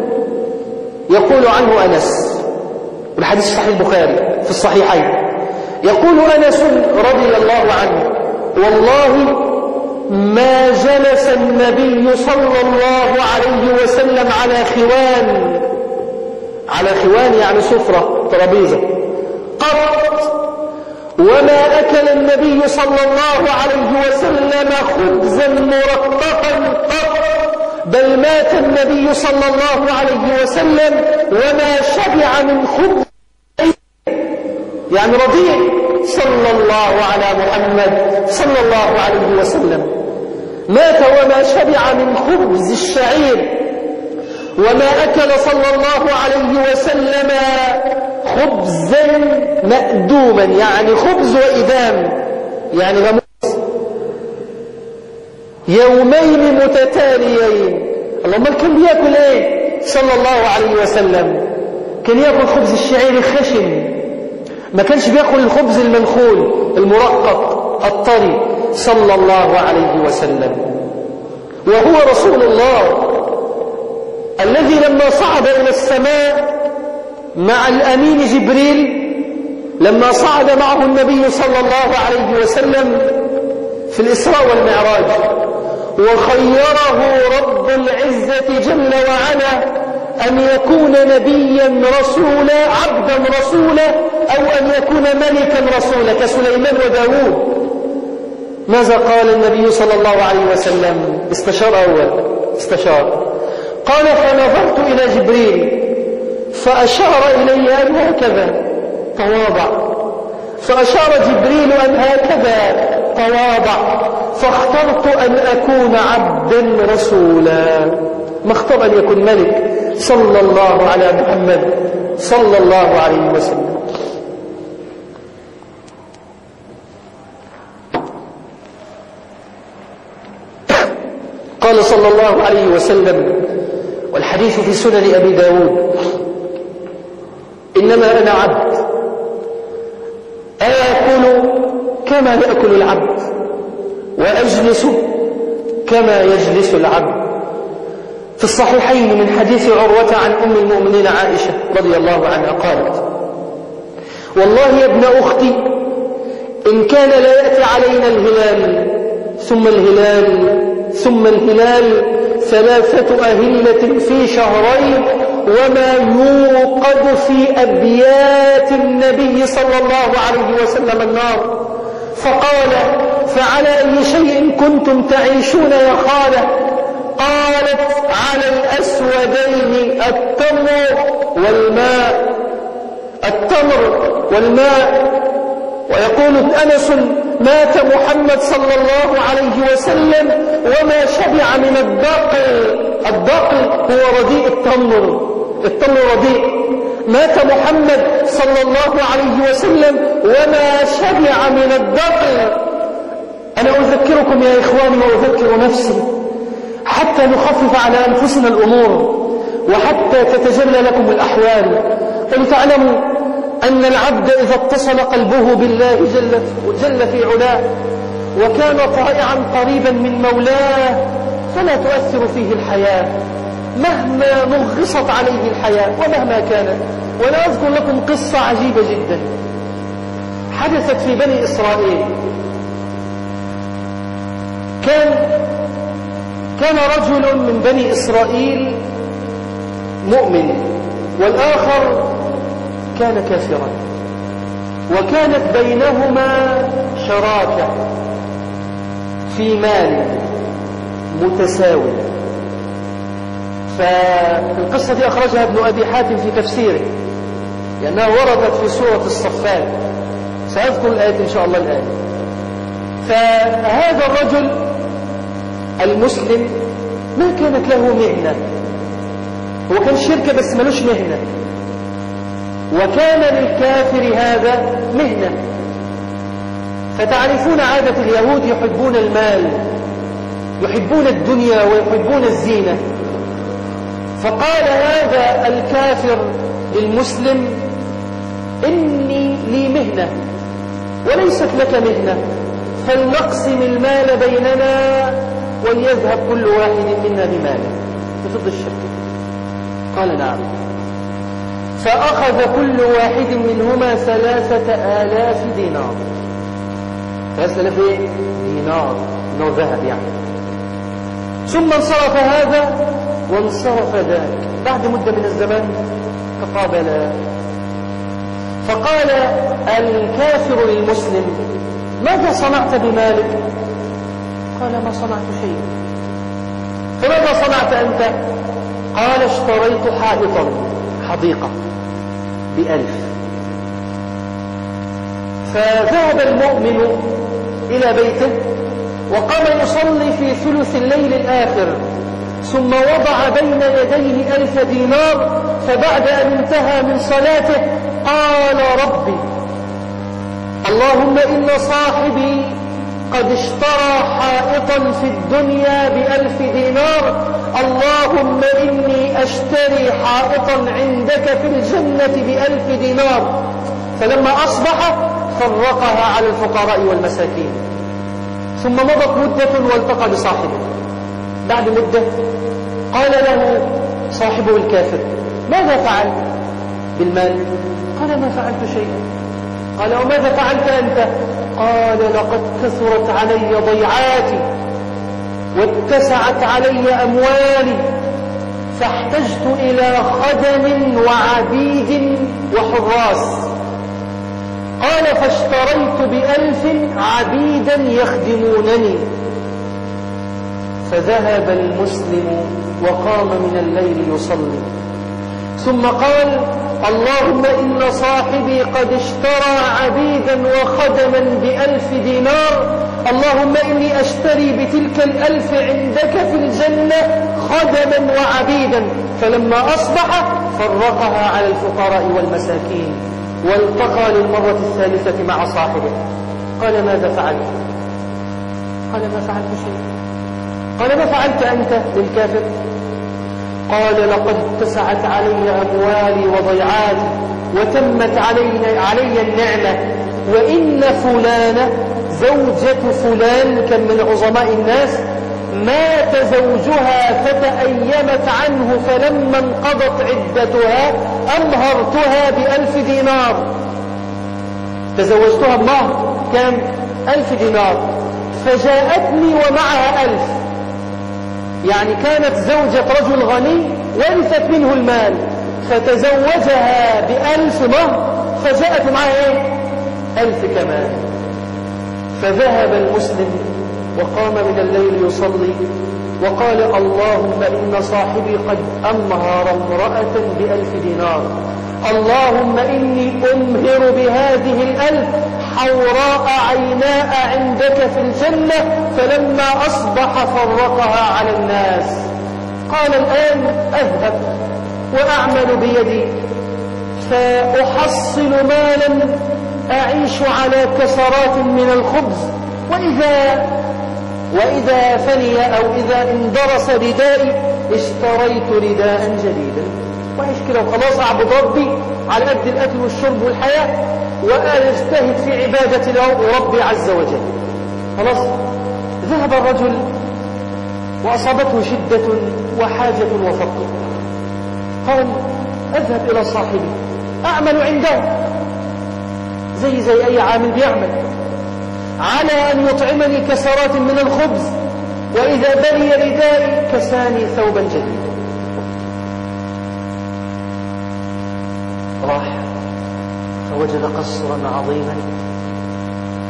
يقول عنه أنس والحديث صحيح البخاري في الصحيحين. يقول أنس رضي الله عنه والله ما جلس النبي صلى الله عليه وسلم على خوان على خوان يعني سفرة ترابيزة. قط وما أكل النبي صلى الله عليه وسلم خبزا مرققا قط بل مات النبي صلى الله عليه وسلم وما شبع من خبز. يعني رضيع صلى الله على محمد صلى الله عليه وسلم. مات وما شبع من خبز الشعير. وما أكل صلى الله عليه وسلم خبزا مأدوما يعني خبز وإدام. يعني غموس يومين متتاليين. اللهم كان بياكل إيه؟ صلى الله عليه وسلم. كان يأكل خبز الشعير الخشن. ما كانش بيأكل الخبز المنخول المرقق الطري. صلى الله عليه وسلم. وهو رسول الله الذي لما صعد إلى السماء مع الأمين جبريل لما صعد معه النبي صلى الله عليه وسلم في الإسراء والمعراج. وخيره رب العزة جل وعلا أن يكون نبيا رسولا عبدا رسولا أو أن يكون ملكا رسولا كسليمان وداود ماذا قال النبي صلى الله عليه وسلم؟ استشار أول استشار. قال فنظرت إلى جبريل فأشار إلي أن هكذا. تواضع. فأشار جبريل أن هكذا. تواضع. فاخترت أن أكون عبدا رسولا. ما اختار أن يكون ملك. صلى الله على محمد. صلى الله عليه وسلم. قال صلى الله عليه وسلم والحديث في سنن أبي داود. إنما أنا عبد. آكل كما يأكل العبد وأجلس كما يجلس العبد. في الصحيحين من حديث عروة عن أم المؤمنين عائشة رضي الله عنها قالت والله يا ابن أختي إن كان لا يأتي علينا الهلال ثم الهلال ثم الهلال ثلاثة أهلة في شهرين وما يوقد في أبيات النبي صلى الله عليه وسلم النار. فقال فعلى أي شيء كنتم تعيشون يا خالة؟ قالت على الأسودين التمر والماء. التمر والماء. ويقول أنس مات محمد صلى الله عليه وسلم وما شبع من الدقل الدقل هو رديء التمر. التمر رديء مات محمد صلى الله عليه وسلم وما شبع من الدقل أنا أذكركم يا إخواني وأذكر نفسي. حتى نخفف على أنفسنا الأمور وحتى تتجلى لكم الأحوال. ولتعلموا أن العبد إذا اتصل قلبه بالله جل, جل في علاه وكان طائعا قريبا من مولاه فلا تؤثر فيه الحياة. مهما نغصت عليه الحياة ومهما كانت. ولا أذكر لكم قصة عجيبة جدا. حدثت في بني إسرائيل. كان كان رجل من بني إسرائيل مؤمن والآخر كان كافرا. وكانت بينهما شراكة في مال متساوي فالقصة دي أخرجها ابن أبي حاتم في تفسيره لأنها وردت في سورة الصفات سأذكر الآية إن شاء الله الآن. فهذا الرجل المسلم ما كانت له مهنة. هو كان شركة بس ملوش مهنة. وكان للكافر هذا مهنة. فتعرفون عادة اليهود يحبون المال يحبون الدنيا ويحبون الزينة. فقال هذا الكافر للمسلم إني لي مهنة وليست لك مهنة فلنقسم المال بيننا وليذهب كل واحد منا بماله. بفضل الشركة قال نعم. فأخذ كل واحد منهما ثلاثة آلاف دينار. ثلاثة آلاف إيه؟ دينار. دينار ذهب يعني. ثم انصرف هذا وانصرف ذاك بعد مدة من الزمان تقابلا فقال الكافر للمسلم ماذا صنعت بمالك؟ قال ما صنعت شيء فماذا صنعت أنت؟ قال اشتريت حائطا حديقة بألف. فذهب المؤمن إلى بيته وقام يصلي في ثلث الليل الآخر. ثم وضع بين يديه ألف دينار فبعد أن انتهى من صلاته قال ربي اللهم إن صاحبي قد اشترى حائطا في الدنيا بألف دينار اللهم إني أشتري حائطا عندك في الجنة بألف دينار. فلما أصبح فرقها على الفقراء والمساكين. ثم مضت مدة والتقى بصاحبه. بعد مدة قال له صاحبه الكافر ماذا فعلت؟ بالمال. قال ما فعلت شيئا. قال وماذا فعلت أنت؟ قال لقد كثرت علي ضيعاتي واتسعت علي أموالي فاحتجت إلى خدم وعبيد وحراس. قال فاشتريت بألف عبيدا يخدمونني. فذهب المسلم وقام من الليل يصلي. ثم قال اللهم إن صاحبي قد اشترى عبيدا وخدما بألف دينار اللهم إني أشتري بتلك الألف عندك في الجنة خدما وعبيدا. فلما أصبح فرقها على الفقراء والمساكين والتقى للمرة الثالثة مع صاحبه. قال ماذا فعلت؟ قال ما فعلت شيء قال ما فعلت أنت للكافر قال لقد اتسعت علي أموالي وضيعاتي وتمت علي, علي النعمة. وإن فلانة زوجة فلان كان من عظماء الناس مات زوجها فتأيمت عنه فلما انقضت عدتها أمهرتها بألف دينار. تزوجتها بمهر كان ألف دينار. فجاءتني ومعها يعني كانت زوجة رجل غني ورثت منه المال فتزوجها بألف مهر فجاءت معها إيه؟ ألف كمان. فذهب المسلم وقام من الليل يصلي وقال اللهم إن صاحبي قد أمهر امرأة بألف دينار. اللهم إني أمهر بهذه الألف حوراء عيناء عندك في الجنة فلما أصبح فرقها على الناس. قال الآن أذهب وأعمل بيدي. فأحصل مالا أعيش على كسرات من الخبز. وإذا وإذا فني أو إذا اندرس ردائي اشتريت رداء جديدا. وإيش كده وخلاص أعبد ربي على قد الأكل والشرب والحياة. وأجتهد في عبادة ربي عز وجل. خلاص؟ ذهب الرجل وأصابته شدة وحاجة وفقر. قال أذهب إلى صاحبي أعمل عنده. زي زي أي عامل بيعمل. على أن يطعمني كسرات من الخبز وإذا بلي ردائي كساني ثوبا جديدا. راح. فوجد قصرا عظيما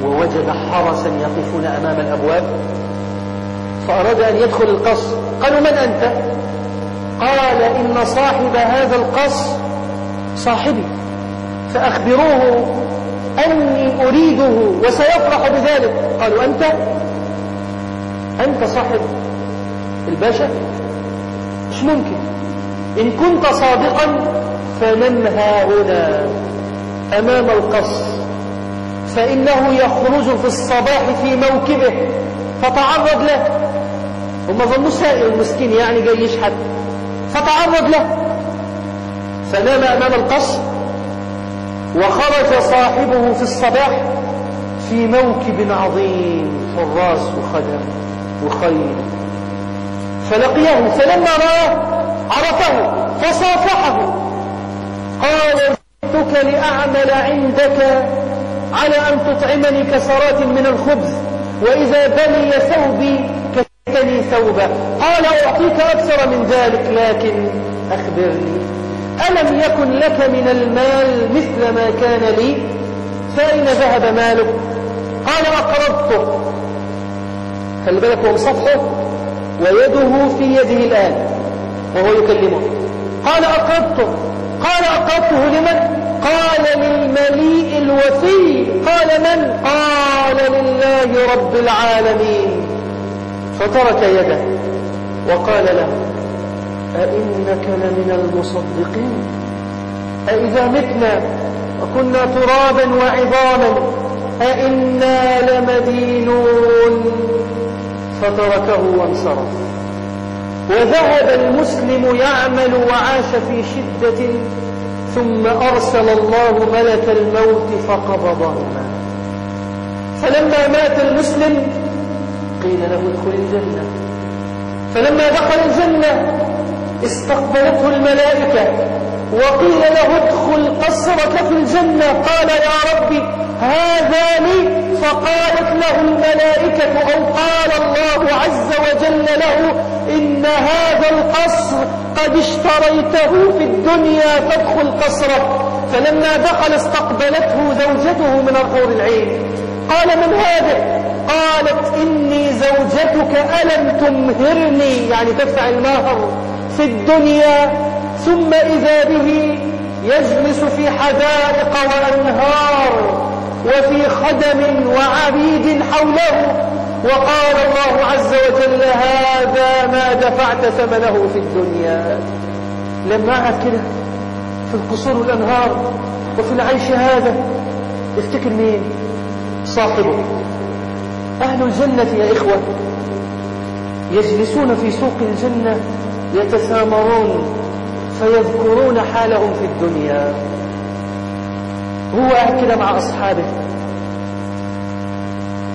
ووجد حرسا يقفون أمام الأبواب فأراد أن يدخل القصر. قالوا من أنت؟ قال إن صاحب هذا القصر صاحبي فأخبروه أني أريده وسيفرح بذلك. قالوا أنت؟ أنت صاحب الباشا؟ مش ممكن. إن كنت صادقا فنم هنا أمام القصر فإنه يخرج في الصباح في موكبه فتعرض له. هم ظنوا سائل المسكين يعني جاي يشحت. فتعرض له. فنام أمام القصر وخرج صاحبه في الصباح في موكب عظيم حراس وخدم وخيل. فلقيه فلما رآه عرفه فصافحه. قال جئتك لأعمل عندك على أن تطعمني كسرات من الخبز وإذا بني ثوبي كتني ثوبا قال أعطيك أكثر من ذلك لكن أخبرني ألم يكن لك من المال مثل ما كان لي؟ فأين ذهب مالك؟ قال أقرضته. خلي بالك هو مصفحه ويده في يده الآن وهو يكلمه. قال أقرضته. قال أقرضته لمن؟ قال للمليء الوفي قال من؟ قال لله رب العالمين. فترك يده وقال له أئنك لمن المصدقين؟ أئذا متنا وكنا ترابا وعظاما أئنا لمدينون؟ فتركه وانصرف. وذهب المسلم يعمل وعاش في شدة ثم أرسل الله ملك الموت فقبضهما فلما مات المسلم قيل له ادخل الجنة. فلما دخل الجنة استقبلته الملائكة. وقيل له ادخل قصرك في الجنة. قال يا ربي هذا لي فقالت له الملائكة أو قال الله عز وجل له إن هذا القصر قد اشتريته في الدنيا فادخل قصرك. فلما دخل استقبلته زوجته من الحور العين. قال من هذا؟ قالت إني زوجتك ألم تمهرني. يعني تدفع المهر في الدنيا ثم إذا به يجلس في حدائق وأنهار وفي خدم وعبيد حوله. وقال الله عز وجل هذا ما دفعت ثمنه في الدنيا. لما كده في القصور والأنهار وفي العيش هذا يفتكر مين؟ صاحبه. أهل الجنة يا إخوة يجلسون في سوق الجنة يتسامرون فيذكرون حالهم في الدنيا. هو كده مع أصحابه.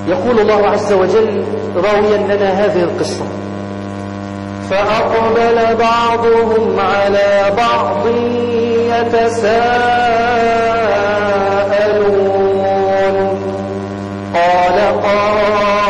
يقول الله عز وجل راويا لنا هذه القصة. فأقبل بعضهم على بعض يتساءلون. قال قائل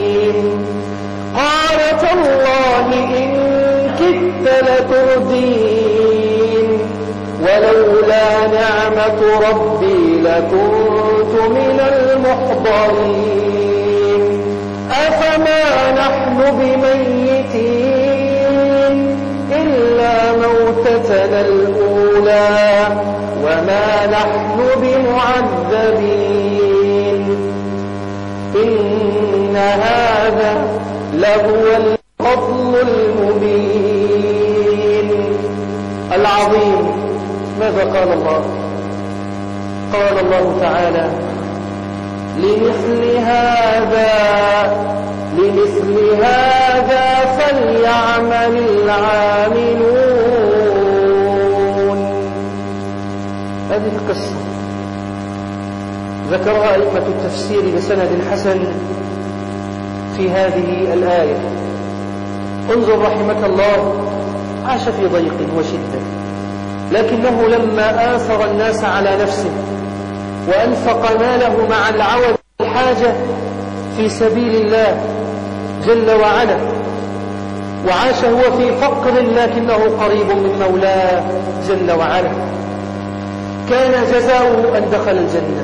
قال تالله إن كدت لتردين ولولا نعمة ربي لكنت من المحضرين. أفما نحن بميتين؟ إلا موتتنا الأولى. وما نحن بمعذبين. إن هذا لهو الفضل المبين. العظيم. ماذا قال الله؟ قال الله تعالى لمثل هذا لمثل هذا فليعمل العاملون. هذه القصة. ذكرها أئمة التفسير بسند حسن في هذه الآية. انظر رحمك الله. عاش في ضيق وشدة. لكنه لما آثر الناس على نفسه وأنفق ماله مع العوض والحاجة في سبيل الله جل وعلا وعاش هو في فقر لكنه قريب من مولاه جل وعلا. كان جزاؤه أن دخل الجنة.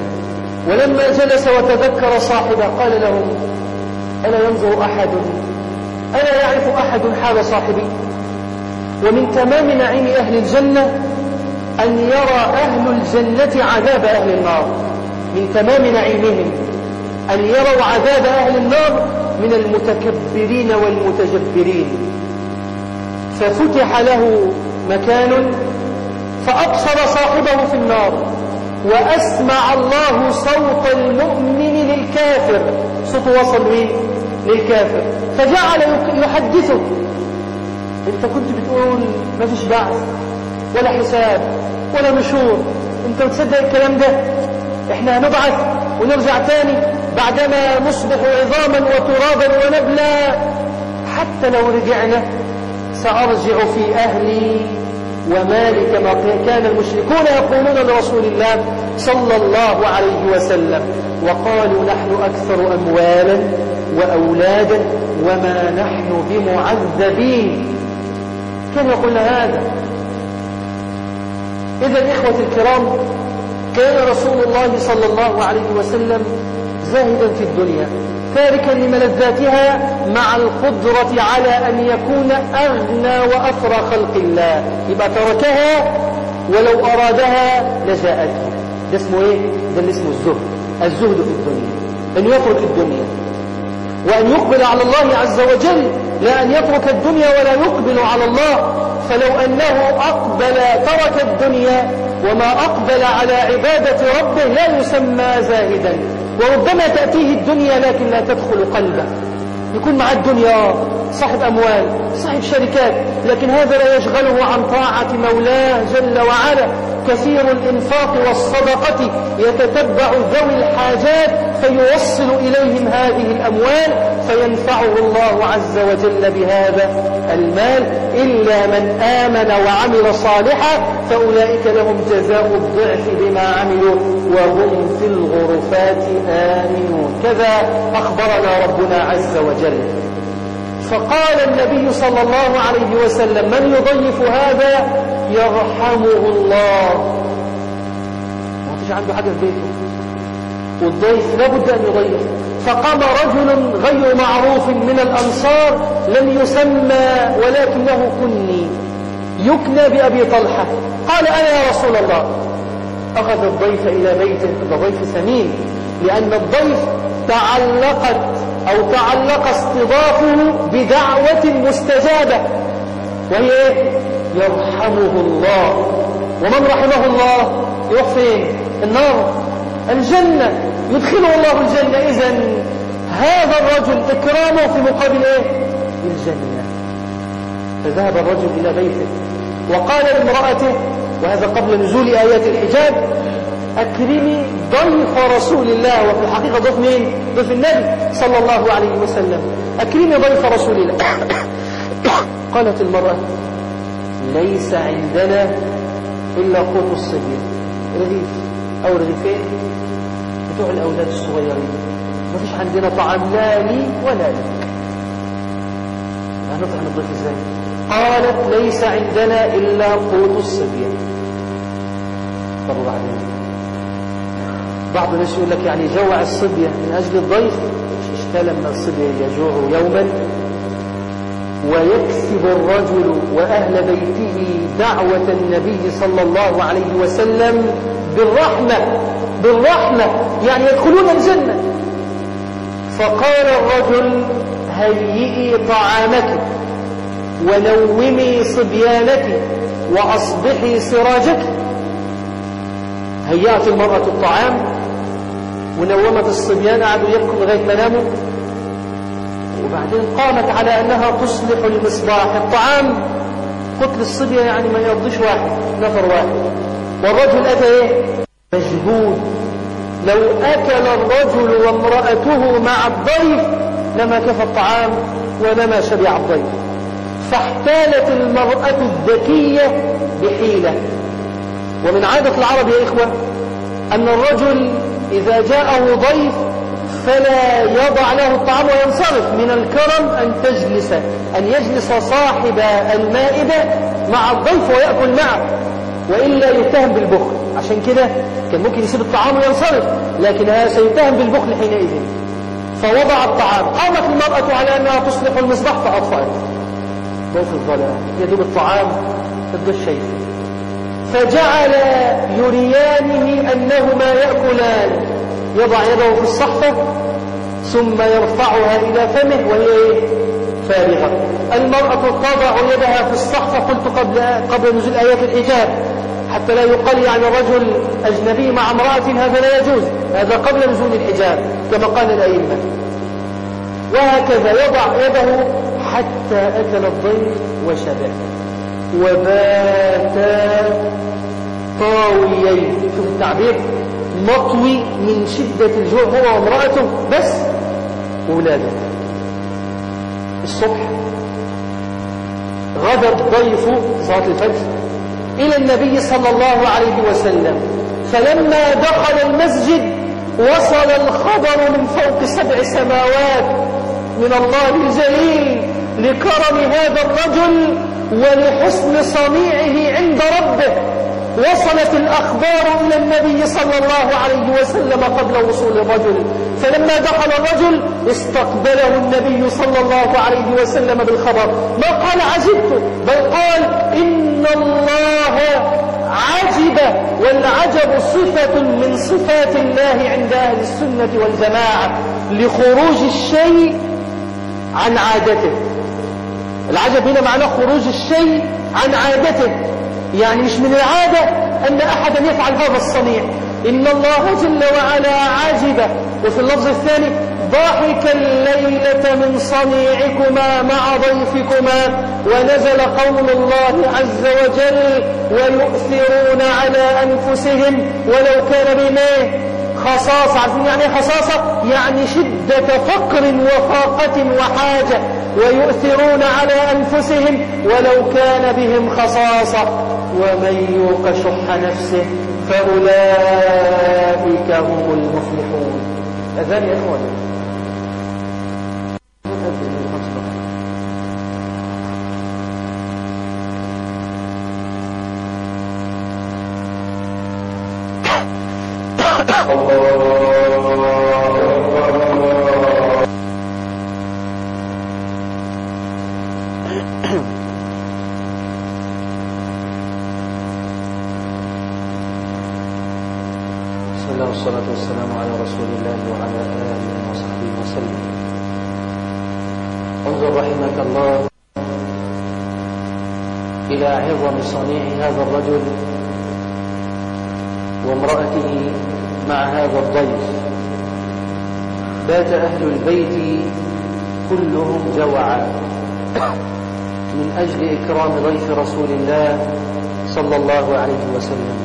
ولما جلس وتذكر صاحبه قال له ألا ينظر أحد ألا يعرف أحد حال صاحبي؟ ومن تمام نعيم أهل الجنة أن يرى أهل الجنة عذاب أهل النار. من تمام نعيمهم أن يروا عذاب أهل النار من المتكبرين والمتجبرين. ففتح له مكان فأبصر صاحبه في النار وأسمع الله صوت المؤمن للكافر صوت وصل مين؟ للكافر. فجعل يحدثه. انت كنت بتقول ما فيش بعث ولا حساب ولا نشور. انت بتصدق الكلام ده؟ إحنا هنبعث ونرجع تاني بعدما نصبح عظاما وترابا ونبلا حتى لو رجعنا سأرجع في أهلي ومالي كما كان المشركون يقولون لرسول الله صلى الله عليه وسلم. وقالوا نحن أكثر أموالا وأولادا وما نحن بمعذبين. كان يقول هذا؟ إذا إخوة الكرام كان رسول الله صلى الله عليه وسلم زاهدا في الدنيا تاركا لملذاتها مع القدرة على أن يكون أغنى وأثرى خلق الله. يبقى تركها ولو أرادها لجاءته ده اسمه إيه؟ ده اللي اسمه الزهد. الزهد في الدنيا. أن يترك الدنيا. وأن يقبل على الله عز وجل لا أن يترك الدنيا ولا يقبل على الله. فلو أنه أقبل ترك الدنيا وما أقبل على عبادة ربه لا يسمى زاهدا. وربما تأتيه الدنيا لكن لا تدخل قلبه. يكون مع الدنيا صاحب أموال صاحب شركات لكن هذا لا يشغله عن طاعة مولاه جل وعلا. كثير الإنفاق والصدقة يتتبع ذوي الحاجات فيوصل إليهم هذه الأموال فينفعه الله عز وجل بهذا. المال إلا من آمن وعمل صالحا فأولئك لهم جزاء الضعف بما عملوا وهم في الغرفات آمنون. كذا أخبرنا ربنا عز وجل. فقال النبي صلى الله عليه وسلم من يضيف هذا؟ يرحمه الله. ما فيش عنده حاجة في بيته؟ والضيف لابد أن يضيف فقام رجل غير معروف من الأنصار لم يسمى ولكنه كني. يكنى بأبي طلحة. قال أنا يا رسول الله. أخذ الضيف إلى بيته هذا ضيف ثمين لأن الضيف تعلقت أو تعلق استضافه بدعوة مستجابة. وهي إيه؟ يرحمه الله. ومن رحمه الله؟ يروح فين النار. الجنة. يدخله الله الجنة. إذا هذا الرجل إكرامه في مقابل إيه؟ الجنة. فذهب الرجل إلى بيته وقال لامرأته وهذا قبل نزول آيات الحجاب أكرمي ضيف رسول الله. وفي الحقيقة ضيف مين؟ ضيف النبي صلى الله عليه وسلم. أكرمي ضيف رسول الله. قالت المرأة ليس عندنا إلا قوت الصبيان رغيف. أو رغيفين؟ بتوع الأولاد الصغيرين. ما فيش عندنا طعام لا لي ولا لك هنطعم الضيف إزاي قالت ليس عندنا إلا قوت الصبيان. طب وبعدين بعض الناس يقول لك يعني جوع الصبية من أجل الضيف؟ مش اشتى لما الصبية يجوع يوما. ويكسب الرجل وأهل بيته دعوة النبي صلى الله عليه وسلم بالرحمة. بالرحمة يعني يدخلون الجنة. فقال الرجل هيئي طعامك ونومي صبيانك وأصبحي سراجك. هيأت المرأة الطعام ونومت الصبيان قعدوا يبكوا لغاية ما ناموا. وبعدين قامت على أنها تصلح المصباح الطعام. قتل الصبية يعني ما يرضيش واحد نفر واحد. والرجل أتى إيه؟ مجهود لو أكل الرجل وامرأته مع الضيف لما كفى الطعام ولما شبع الضيف. فاحتالت المرأة الذكية بحيلة. ومن عادة العرب يا إخوة أن الرجل إذا جاءه ضيف فلا يضع له الطعام وينصرف. من الكرم أن تجلس أن يجلس صاحب المائدة مع الضيف ويأكل معه. وإلا يتهم بالبخل. عشان كده كان ممكن يسيب الطعام وينصرف لكن هذا سيتهم بالبخل حينئذ. فوضع الطعام. قامت المرأة على أنها تصلح المصباح فأطفأت ضوء الظلام يدوب الطعام ضد الشيء. فجعل يريانه أنهما يأكلان. يضع يده في الصحفة ثم يرفعها إلى فمه وهي فارغة. المرأة تضع يدها في الصحفة قلت قبل, قبل نزول آيات الحجاب حتى لا يقال يعني الرجل أجنبي مع امرأة هذا لا يجوز هذا قبل نزول الحجاب كما قال الأئمة. وهكذا يضع يده حتى أكل الضيف وشبع. وباتا طاويين. شوف التعبير. مطوي من شدة الجوع هو وامرأته بس وولاده الصبح. غدا الضيف صلاة الفجر إلى النبي صلى الله عليه وسلم. فلما دخل المسجد وصل الخبر من فوق سبع سماوات من الله الجليل لكرم هذا الرجل ولحسن صنيعه عند ربه. وصلت الأخبار إلى النبي صلى الله عليه وسلم قبل وصول الرجل. فلما دخل الرجل استقبله النبي صلى الله عليه وسلم بالخبر. ما قال عجبت. بل قال إن الله عجب والعجب صفة من صفات الله عند أهل السنة والجماعة لخروج الشيء عن عادته. العجب هنا معناه خروج الشيء عن عادته. يعني مش من العادة؟ أن أحدا يفعل هذا الصنيع. إن الله جل وعلا عجب وفي اللفظ الثاني ضحك الليلة من صنيعكما مع ضيفكما ونزل قول الله عز وجل ويؤثرون على أنفسهم ولو كان بما خصاصة عارفين يعني إيه خصاصة؟ يعني شدة فقر وفاقة وحاجة. ويؤثرون على أنفسهم ولو كان بهم خصاصة. ومن يوق شح نفسه فأولئك هم المفلحون. أذان يا إخوان بسم الله والصلاة والسلام على رسول الله وعلى آله وصحبه وسلم انظر رحمك الله إلى عظم صنيع هذا الرجل وامرأته مع هذا الضيف. بات أهل البيت كلهم جوعا من أجل إكرام ضيف رسول الله صلى الله عليه وسلم.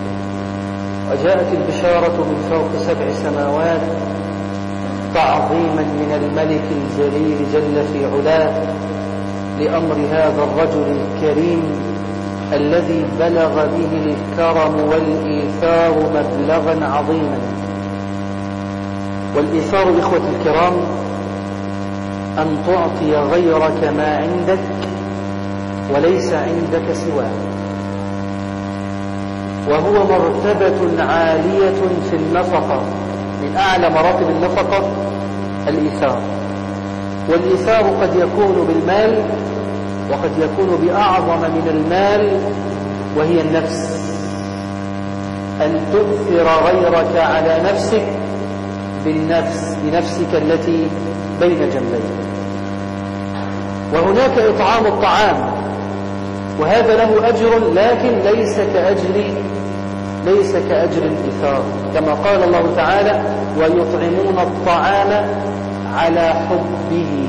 وجاءت البشارة من فوق سبع سماوات تعظيما من الملك الجليل جل في علاه لأمر هذا الرجل الكريم الذي بلغ به الكرم والإيثار مبلغا عظيما. والإيثار إخوة الكرام أن تعطي غيرك ما عندك وليس عندك سواه وهو مرتبة عالية في النفقة من أعلى مراتب النفقة الإيثار. والإيثار قد يكون بالمال وقد يكون بأعظم من المال وهي النفس. أن تؤثر غيرك على نفسك بالنفس بنفسك التي بين جنبيك. وهناك إطعام الطعام وهذا له أجر لكن ليس كأجر ليس كأجر الإثار كما قال الله تعالى ويطعمون الطعام على حبه.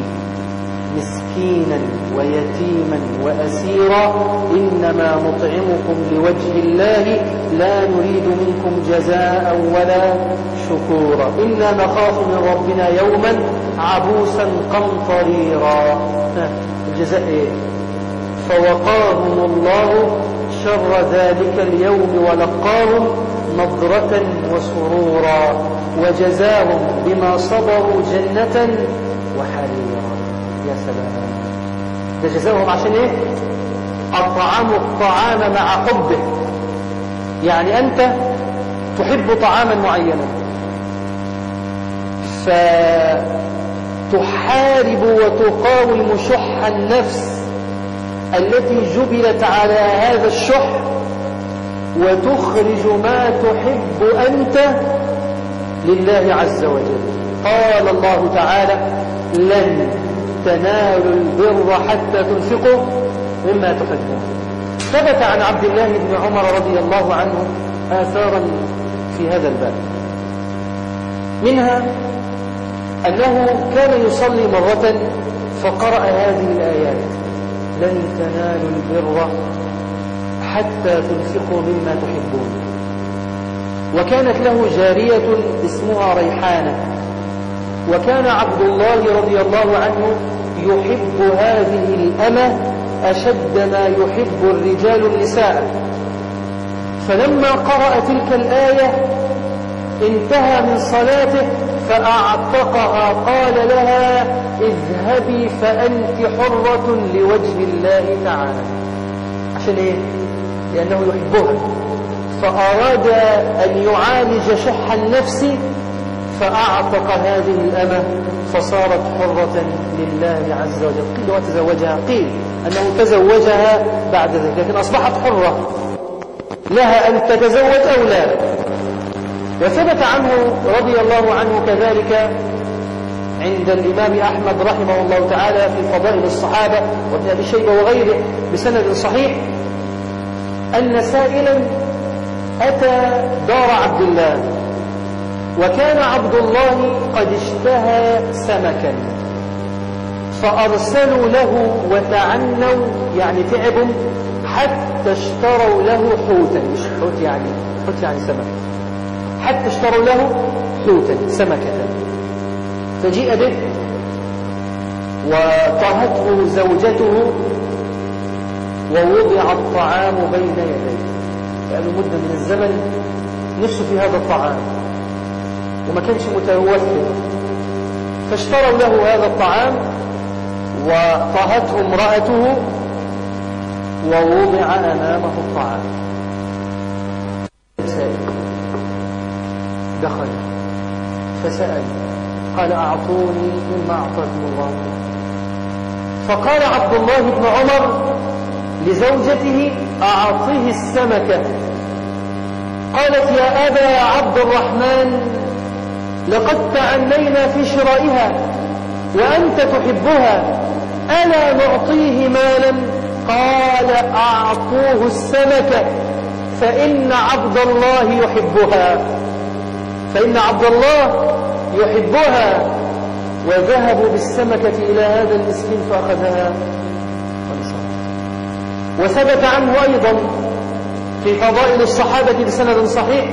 مسكينا ويتيما وأسيرا إنما نطعمكم لوجه الله لا نريد منكم جزاء ولا شكورا إنا نخاف من ربنا يوما عبوسا قمطريرا الجزاء إيه؟ فوقاهم الله شر ذلك اليوم ولقاهم نضرة وسرورا وجزاهم بما صبروا جنة وحريرا يا سلام ده جزاهم عشان إيه؟ الطعام الطعام مع حبه. يعني أنت تحب طعاما معينا. فتحارب وتقاوم شح النفس التي جبلت على هذا الشح وتخرج ما تحب أنت لله عز وجل. قال الله تعالى لن تنالوا البر حتى تنفقوا مما تحبون ثبت عن عبد الله بن عمر رضي الله عنه آثارا في هذا الباب. منها أنه كان يصلي مرة فقرأ هذه الآيات لن تنالوا البر حتى تنفقوا مما تحبون وكانت له جارية اسمها ريحانة وكان عبد الله رضي الله عنه يحب هذه الأمة أشد ما يحب الرجال النساء. فلما قرأ تلك الآية انتهى من صلاته فأعتقها قال لها اذهبي فأنت حرة لوجه الله تعالى. عشان إيه؟ لأنه يحبها. فأراد أن يعالج شح النفس فأعتق هذه الأمة فصارت حرة لله عز وجل. قيل وتزوجها. قيل أنه تزوجها بعد ذلك لكن أصبحت حرة. لها أن تتزوج أو لا. وثبت عنه رضي الله عنه كذلك عند الإمام أحمد رحمه الله تعالى في فضائل الصحابة وابن أبي شيبة وغيره بسند صحيح أن سائلا أتى دار عبد الله. وكان عبد الله قد اشتهى سمكا. فأرسلوا له وتعنوا يعني تعبوا حتى اشتروا له حوتا. مش حوت يعني حوت يعني سمك. حتى اشتروا له حوتا سمكة فجيء به وطهته زوجته ووضع الطعام بين يديه. بقاله مدة من الزمن نفسه في هذا الطعام. وما كانش متوفر. فاشتروا له هذا الطعام وطهته امرأته ووضع أمامه الطعام. دخل فسأل قال أعطوني مما أعطاكم الله. فقال عبد الله بن عمر لزوجته أعطيه السمكة. قالت يا أبا عبد الرحمن لقد تعنينا في شرائها وأنت تحبها. ألا نعطيه مالا؟ قال أعطوه السمكة فإن عبد الله يحبها. فإن عبد الله يحبها وذهبوا بالسمكة إلى هذا المسكين فأخذها. وثبت عنه أيضا في فضائل الصحابة بسند صحيح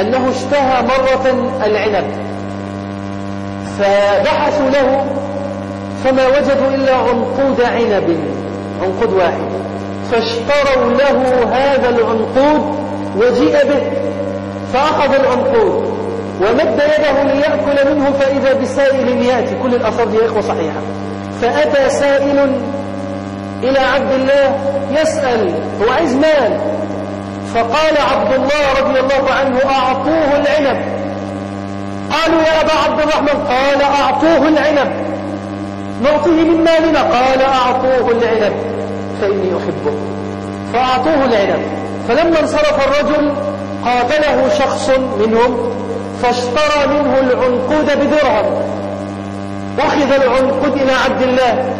أنه اشتهى مرة العنب فبحثوا له فما وجدوا إلا عنقود عنب عنقود واحد. فاشتروا له هذا العنقود وجيء به فأخذ العنقود ومد يده ليأكل منه فإذا بسائل يأتي. كل الأثر دي إخوة صحيحة. فأتى سائل إلى عبد الله يسأل هو عايز مال. فقال عبد الله رضي الله عنه أعطوه العنب. قالوا يا أبا عبد الرحمن قال أعطوه العنب. نعطيه من مالنا. قال أعطوه العنب. فإني أحبه. فأعطوه العنب. فلما انصرف الرجل قاتله شخص منهم فاشترى منه العنقود بدرهم. أخذ العنقود إلى عبد الله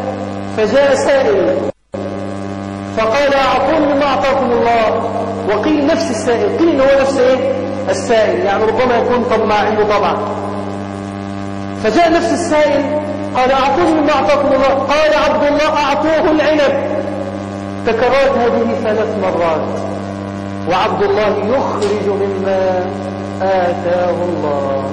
فجاء سائل. فقال أعطوني مما أعطاكم الله. وقيل نفس السائل. قيل هو نفس إيه؟ السائل. يعني ربما يكون طماعي طبعا فجاء نفس السائل قال أعطوني مما أعطاكم الله. قال عبد الله أعطوه العنب. تكررت هذه ثلاث مرات. وعبد الله يخرج مما آتاه الله.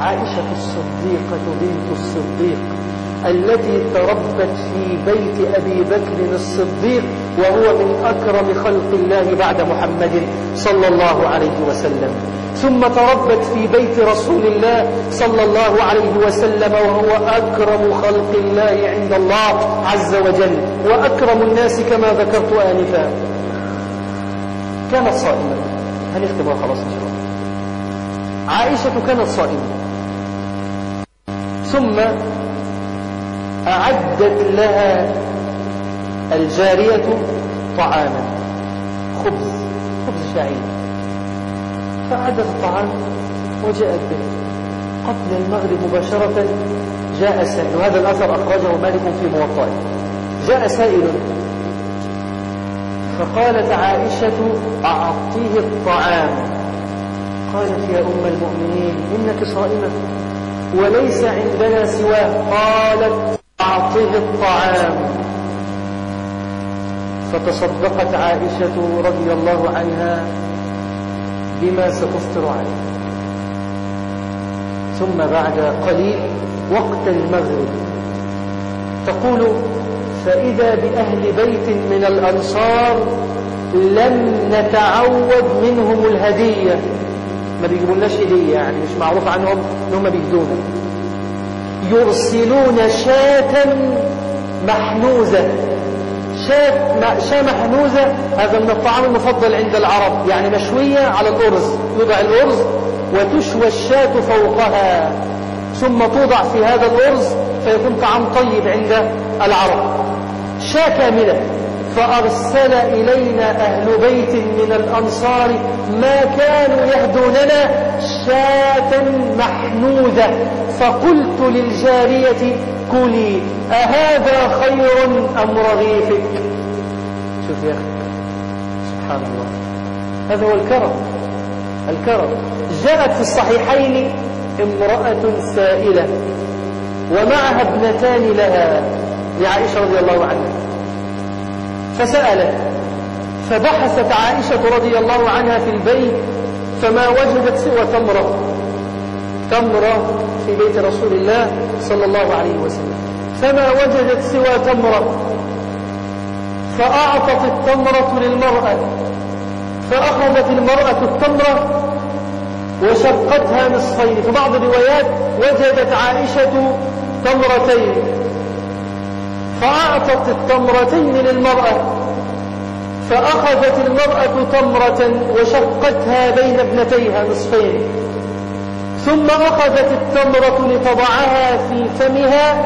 عائشة الصديقة بنت الصديق. التي تربت في بيت أبي بكر الصديق وهو من أكرم خلق الله بعد محمد صلى الله عليه وسلم. ثم تربت في بيت رسول الله صلى الله عليه وسلم وهو أكرم خلق الله عند الله عز وجل. وأكرم الناس كما ذكرت آنفا. كانت صائمة. هنختمها خلاص إن شاء الله؟ عائشة كانت صائمة. ثم أعدت لها الجارية طعاما. خبز خبز شعير. فأعدت الطعام وجاءت به. قبل المغرب مباشرة جاء سائل وهذا الأثر أخرجه مالك في موطئه. جاء سائل. فقالت عائشة أعطيه الطعام. قالت يا أم المؤمنين إنك صائمة وليس عندنا سواه. قالت أعطه الطعام. فتصدقت عائشة رضي الله عنها بما ستفطر عليه. ثم بعد قليل وقت المغرب تقول فإذا بأهل بيت من الأنصار لم نتعود منهم الهدية. ما بيجيبولناش هدية يعني مش معروف عنهم ان هم بيهدونا يرسلون شاة محنوزة شاة محنوزة هذا من الطعام المفضل عند العرب يعني مشوية على الأرز يوضع الأرز وتشوى الشاة فوقها ثم توضع في هذا الأرز فيكون طعام طيب عند العرب. شاة كاملة. فأرسل إلينا أهل بيت من الأنصار ما كانوا يهدوننا شاة محنوذة فقلت للجارية كلي أهذا خير أم رغيفك؟ شوف يا أخي سبحان الله. هذا هو الكرم الكرم. جاءت في الصحيحين امرأة سائلة ومعها ابنتان لها. لعائشة رضي الله عنها. فسألت فبحثت عائشة رضي الله عنها في البيت فما وجدت سوى تمرة تمرة في بيت رسول الله صلى الله عليه وسلم. فما وجدت سوى تمرة فأعطت التمرة للمرأة فأخذت المرأة التمرة وشقتها نصفين في بعض الروايات وجدت عائشة تمرتين. فأعطت التمرتين للمرأة فأخذت المرأة تمرة وشقتها بين ابنتيها نصفين ثم أخذت التمرة لتضعها في فمها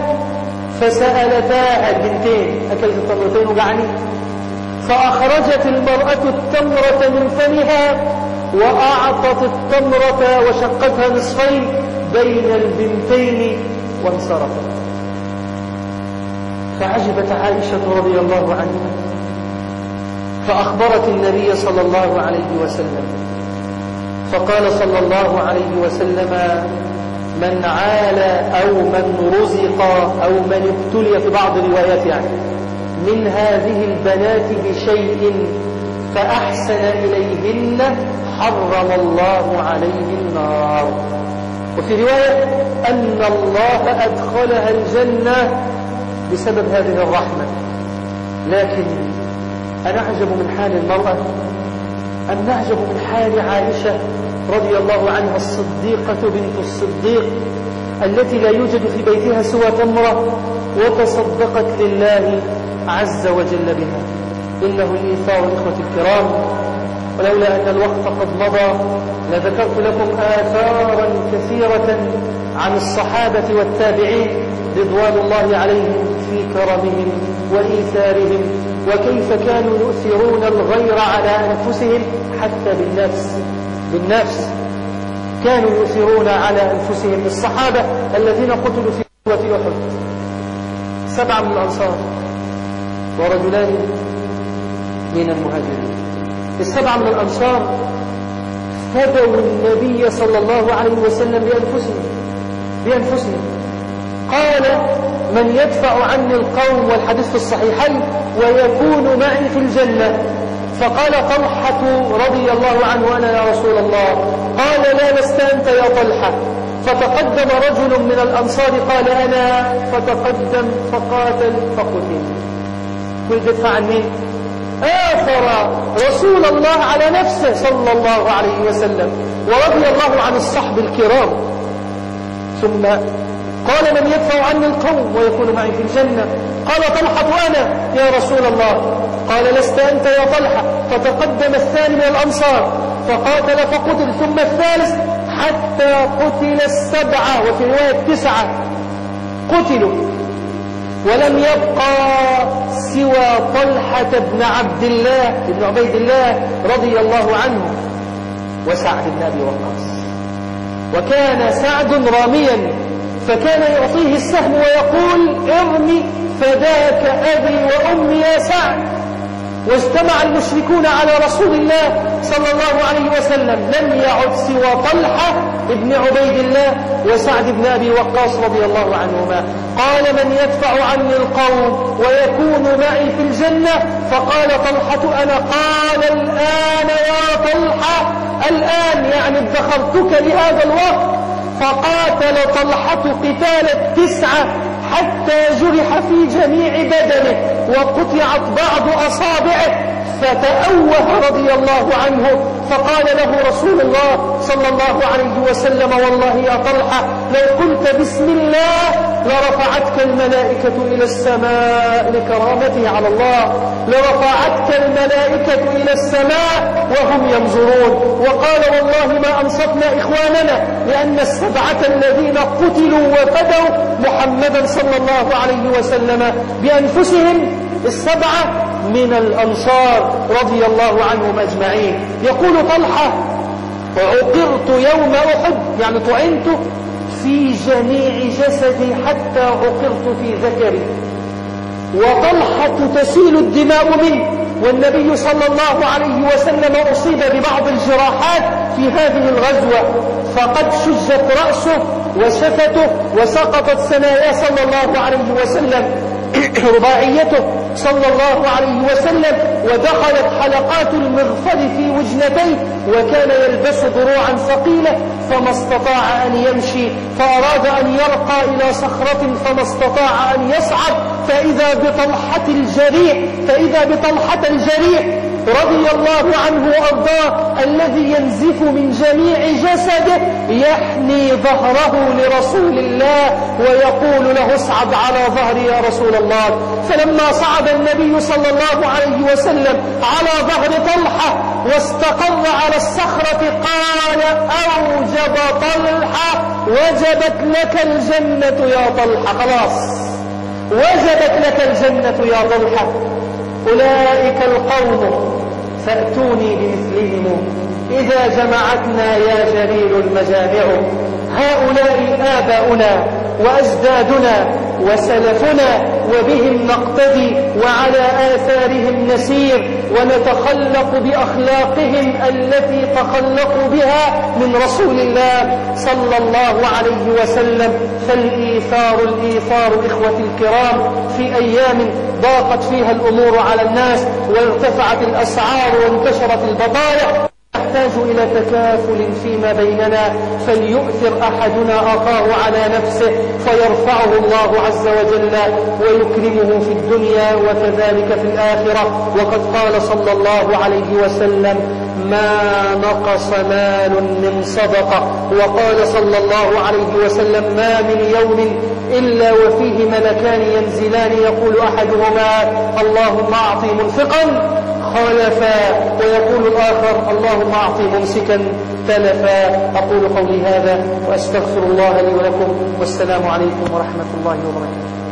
فسألتاها البنتين أكلت التمرتين وجعني فأخرجت المرأة التمرة من فمها وأعطت التمرة وشقتها نصفين بين البنتين وانصرفت. فعجبت عائشة رضي الله عنها فأخبرت النبي صلى الله عليه وسلم فقال صلى الله عليه وسلم من عال أو من رزق أو من ابتلي في بعض الروايات يعني من هذه البنات بشيء فأحسن إليهن حرم الله عليه النار. وفي رواية أن الله أدخلها الجنة بسبب هذه الرحمة. لكن أنعجب من حال المرأة أم نعجب من حال عائشة رضي الله عنها الصديقة بنت الصديق التي لا يوجد في بيتها سوى تمرة وتصدقت لله عز وجل بها. إنه الإيثار إخوة الكرام. ولولا أن الوقت قد مضى لذكرت لكم آثارا كثيرة عن الصحابة والتابعين رضوان الله عليهم في كرمهم وإيثارهم وكيف كانوا يؤثرون الغير على أنفسهم حتى بالنفس بالنفس. كانوا يؤثرون على أنفسهم الصحابة الذين قتلوا في غزوة أحد. سبعة من الأنصار ورجلان من المهاجرين. السبعة من الأنصار فدوا النبي صلى الله عليه وسلم بأنفسهم. بأنفسهم. قال من يدفع عني القوم والحديث في الصحيحين ويكون معي في الجنة. فقال طلحة رضي الله عنه أنا يا رسول الله. قال لا لست أنت يا طلحة. فتقدم رجل من الأنصار قال أنا. فتقدم فقاتل فقتل. كل دفع عن مين آثر رسول الله على نفسه صلى الله عليه وسلم ورضي الله عن الصحب الكرام. ثم قال من يدفع عني القوم ويكون معي في الجنة؟ قال طلحة أنا يا رسول الله. قال لست أنت يا طلحة؟ فتقدم الثاني من الأنصار. فقاتل فقتل ثم الثالث حتى قتل السبعة وفي رواية تسعة قتلوا. ولم يبقى سوى طلحة بن عبد الله بن عبيد الله رضي الله عنه وسعد بن أبي وقاص. وكان سعد راميا فكان يعطيه السهم ويقول ارمي فداك أبي وأمي يا سعد. واجتمع المشركون على رسول الله صلى الله عليه وسلم لم يعد سوى طلحة ابن عبيد الله وسعد بن أبي وقاص رضي الله عنهما. قال من يدفع عني القوم ويكون معي في الجنة؟ فقال طلحة أنا. قال الآن يا طلحة الآن يعني ادخرتك لهذا الوقت فقاتل طلحة قتال التسعة حتى جرح في جميع بدنه وقطعت بعض أصابعه فتأوه رضي الله عنه فقال له رسول الله صلى الله عليه وسلم والله يا طلحة لو قلت بسم الله لرفعتك الملائكة إلى السماء لكرامته على الله. لرفعتك الملائكة إلى السماء وهم ينظرون. وقال والله ما أنصفنا إخواننا لأن السبعة الذين قتلوا وفدوا محمدا صلى الله عليه وسلم بأنفسهم السبعة من الأنصار رضي الله عنهم أجمعين. يقول طلحة عقرت يوم أحد. يعني طعنت في جميع جسدي حتى عقرت في ذكري. وطلحة تسيل الدماء منه والنبي صلى الله عليه وسلم أصيب ببعض الجراحات في هذه الغزوة. فقد شجت رأسه وشفته وسقطت ثناياه صلى الله عليه وسلم. رباعيته صلى الله عليه وسلم. ودخلت حلقات المغفر في وجنتيه وكان يلبس دروعا ثقيلة فما استطاع أن يمشي فأراد أن يرقى إلى صخرة فما استطاع أن يصعد. فإذا بطلحة الجريح فإذا بطلحة الجريح رضي الله عنه وأرضاه الذي ينزف من جميع جسده يحني ظهره لرسول الله ويقول له اصعد على ظهري يا رسول الله. فلما صعد النبي صلى الله عليه وسلم على ظهر طلحة واستقر على الصخرة قال أوجب طلحة وجبت لك الجنة يا طلحة خلاص. وجبت لك الجنة يا طلحة. أولئك القوم فأتوني بمثلهم. إذا جمعتنا يا جليل المجامع هؤلاء آباؤنا. وأجدادنا وسلفنا وبهم نقتدي وعلى آثارهم نسير ونتخلق بأخلاقهم التي تخلقوا بها من رسول الله صلى الله عليه وسلم. فالإيثار الإيثار إخوة الكرام في أيام ضاقت فيها الأمور على الناس وارتفعت الأسعار وانتشرت البضائع. نحتاج إلى تكافل فيما بيننا فليؤثر أحدنا أخاه على نفسه فيرفعه الله عز وجل ويكرمه في الدنيا وكذلك في الآخرة. وقد قال صلى الله عليه وسلم ما نقص مال من صدقة. وقال صلى الله عليه وسلم ما من يوم إلا وفيه ملكان ينزلان يقول أحدهما اللهم أعطي منفقا خلفا ويقول الآخر اللهم أعطي ممسكا تلفا أقول قولي هذا وأستغفر الله لي ولكم والسلام عليكم ورحمة الله وبركاته.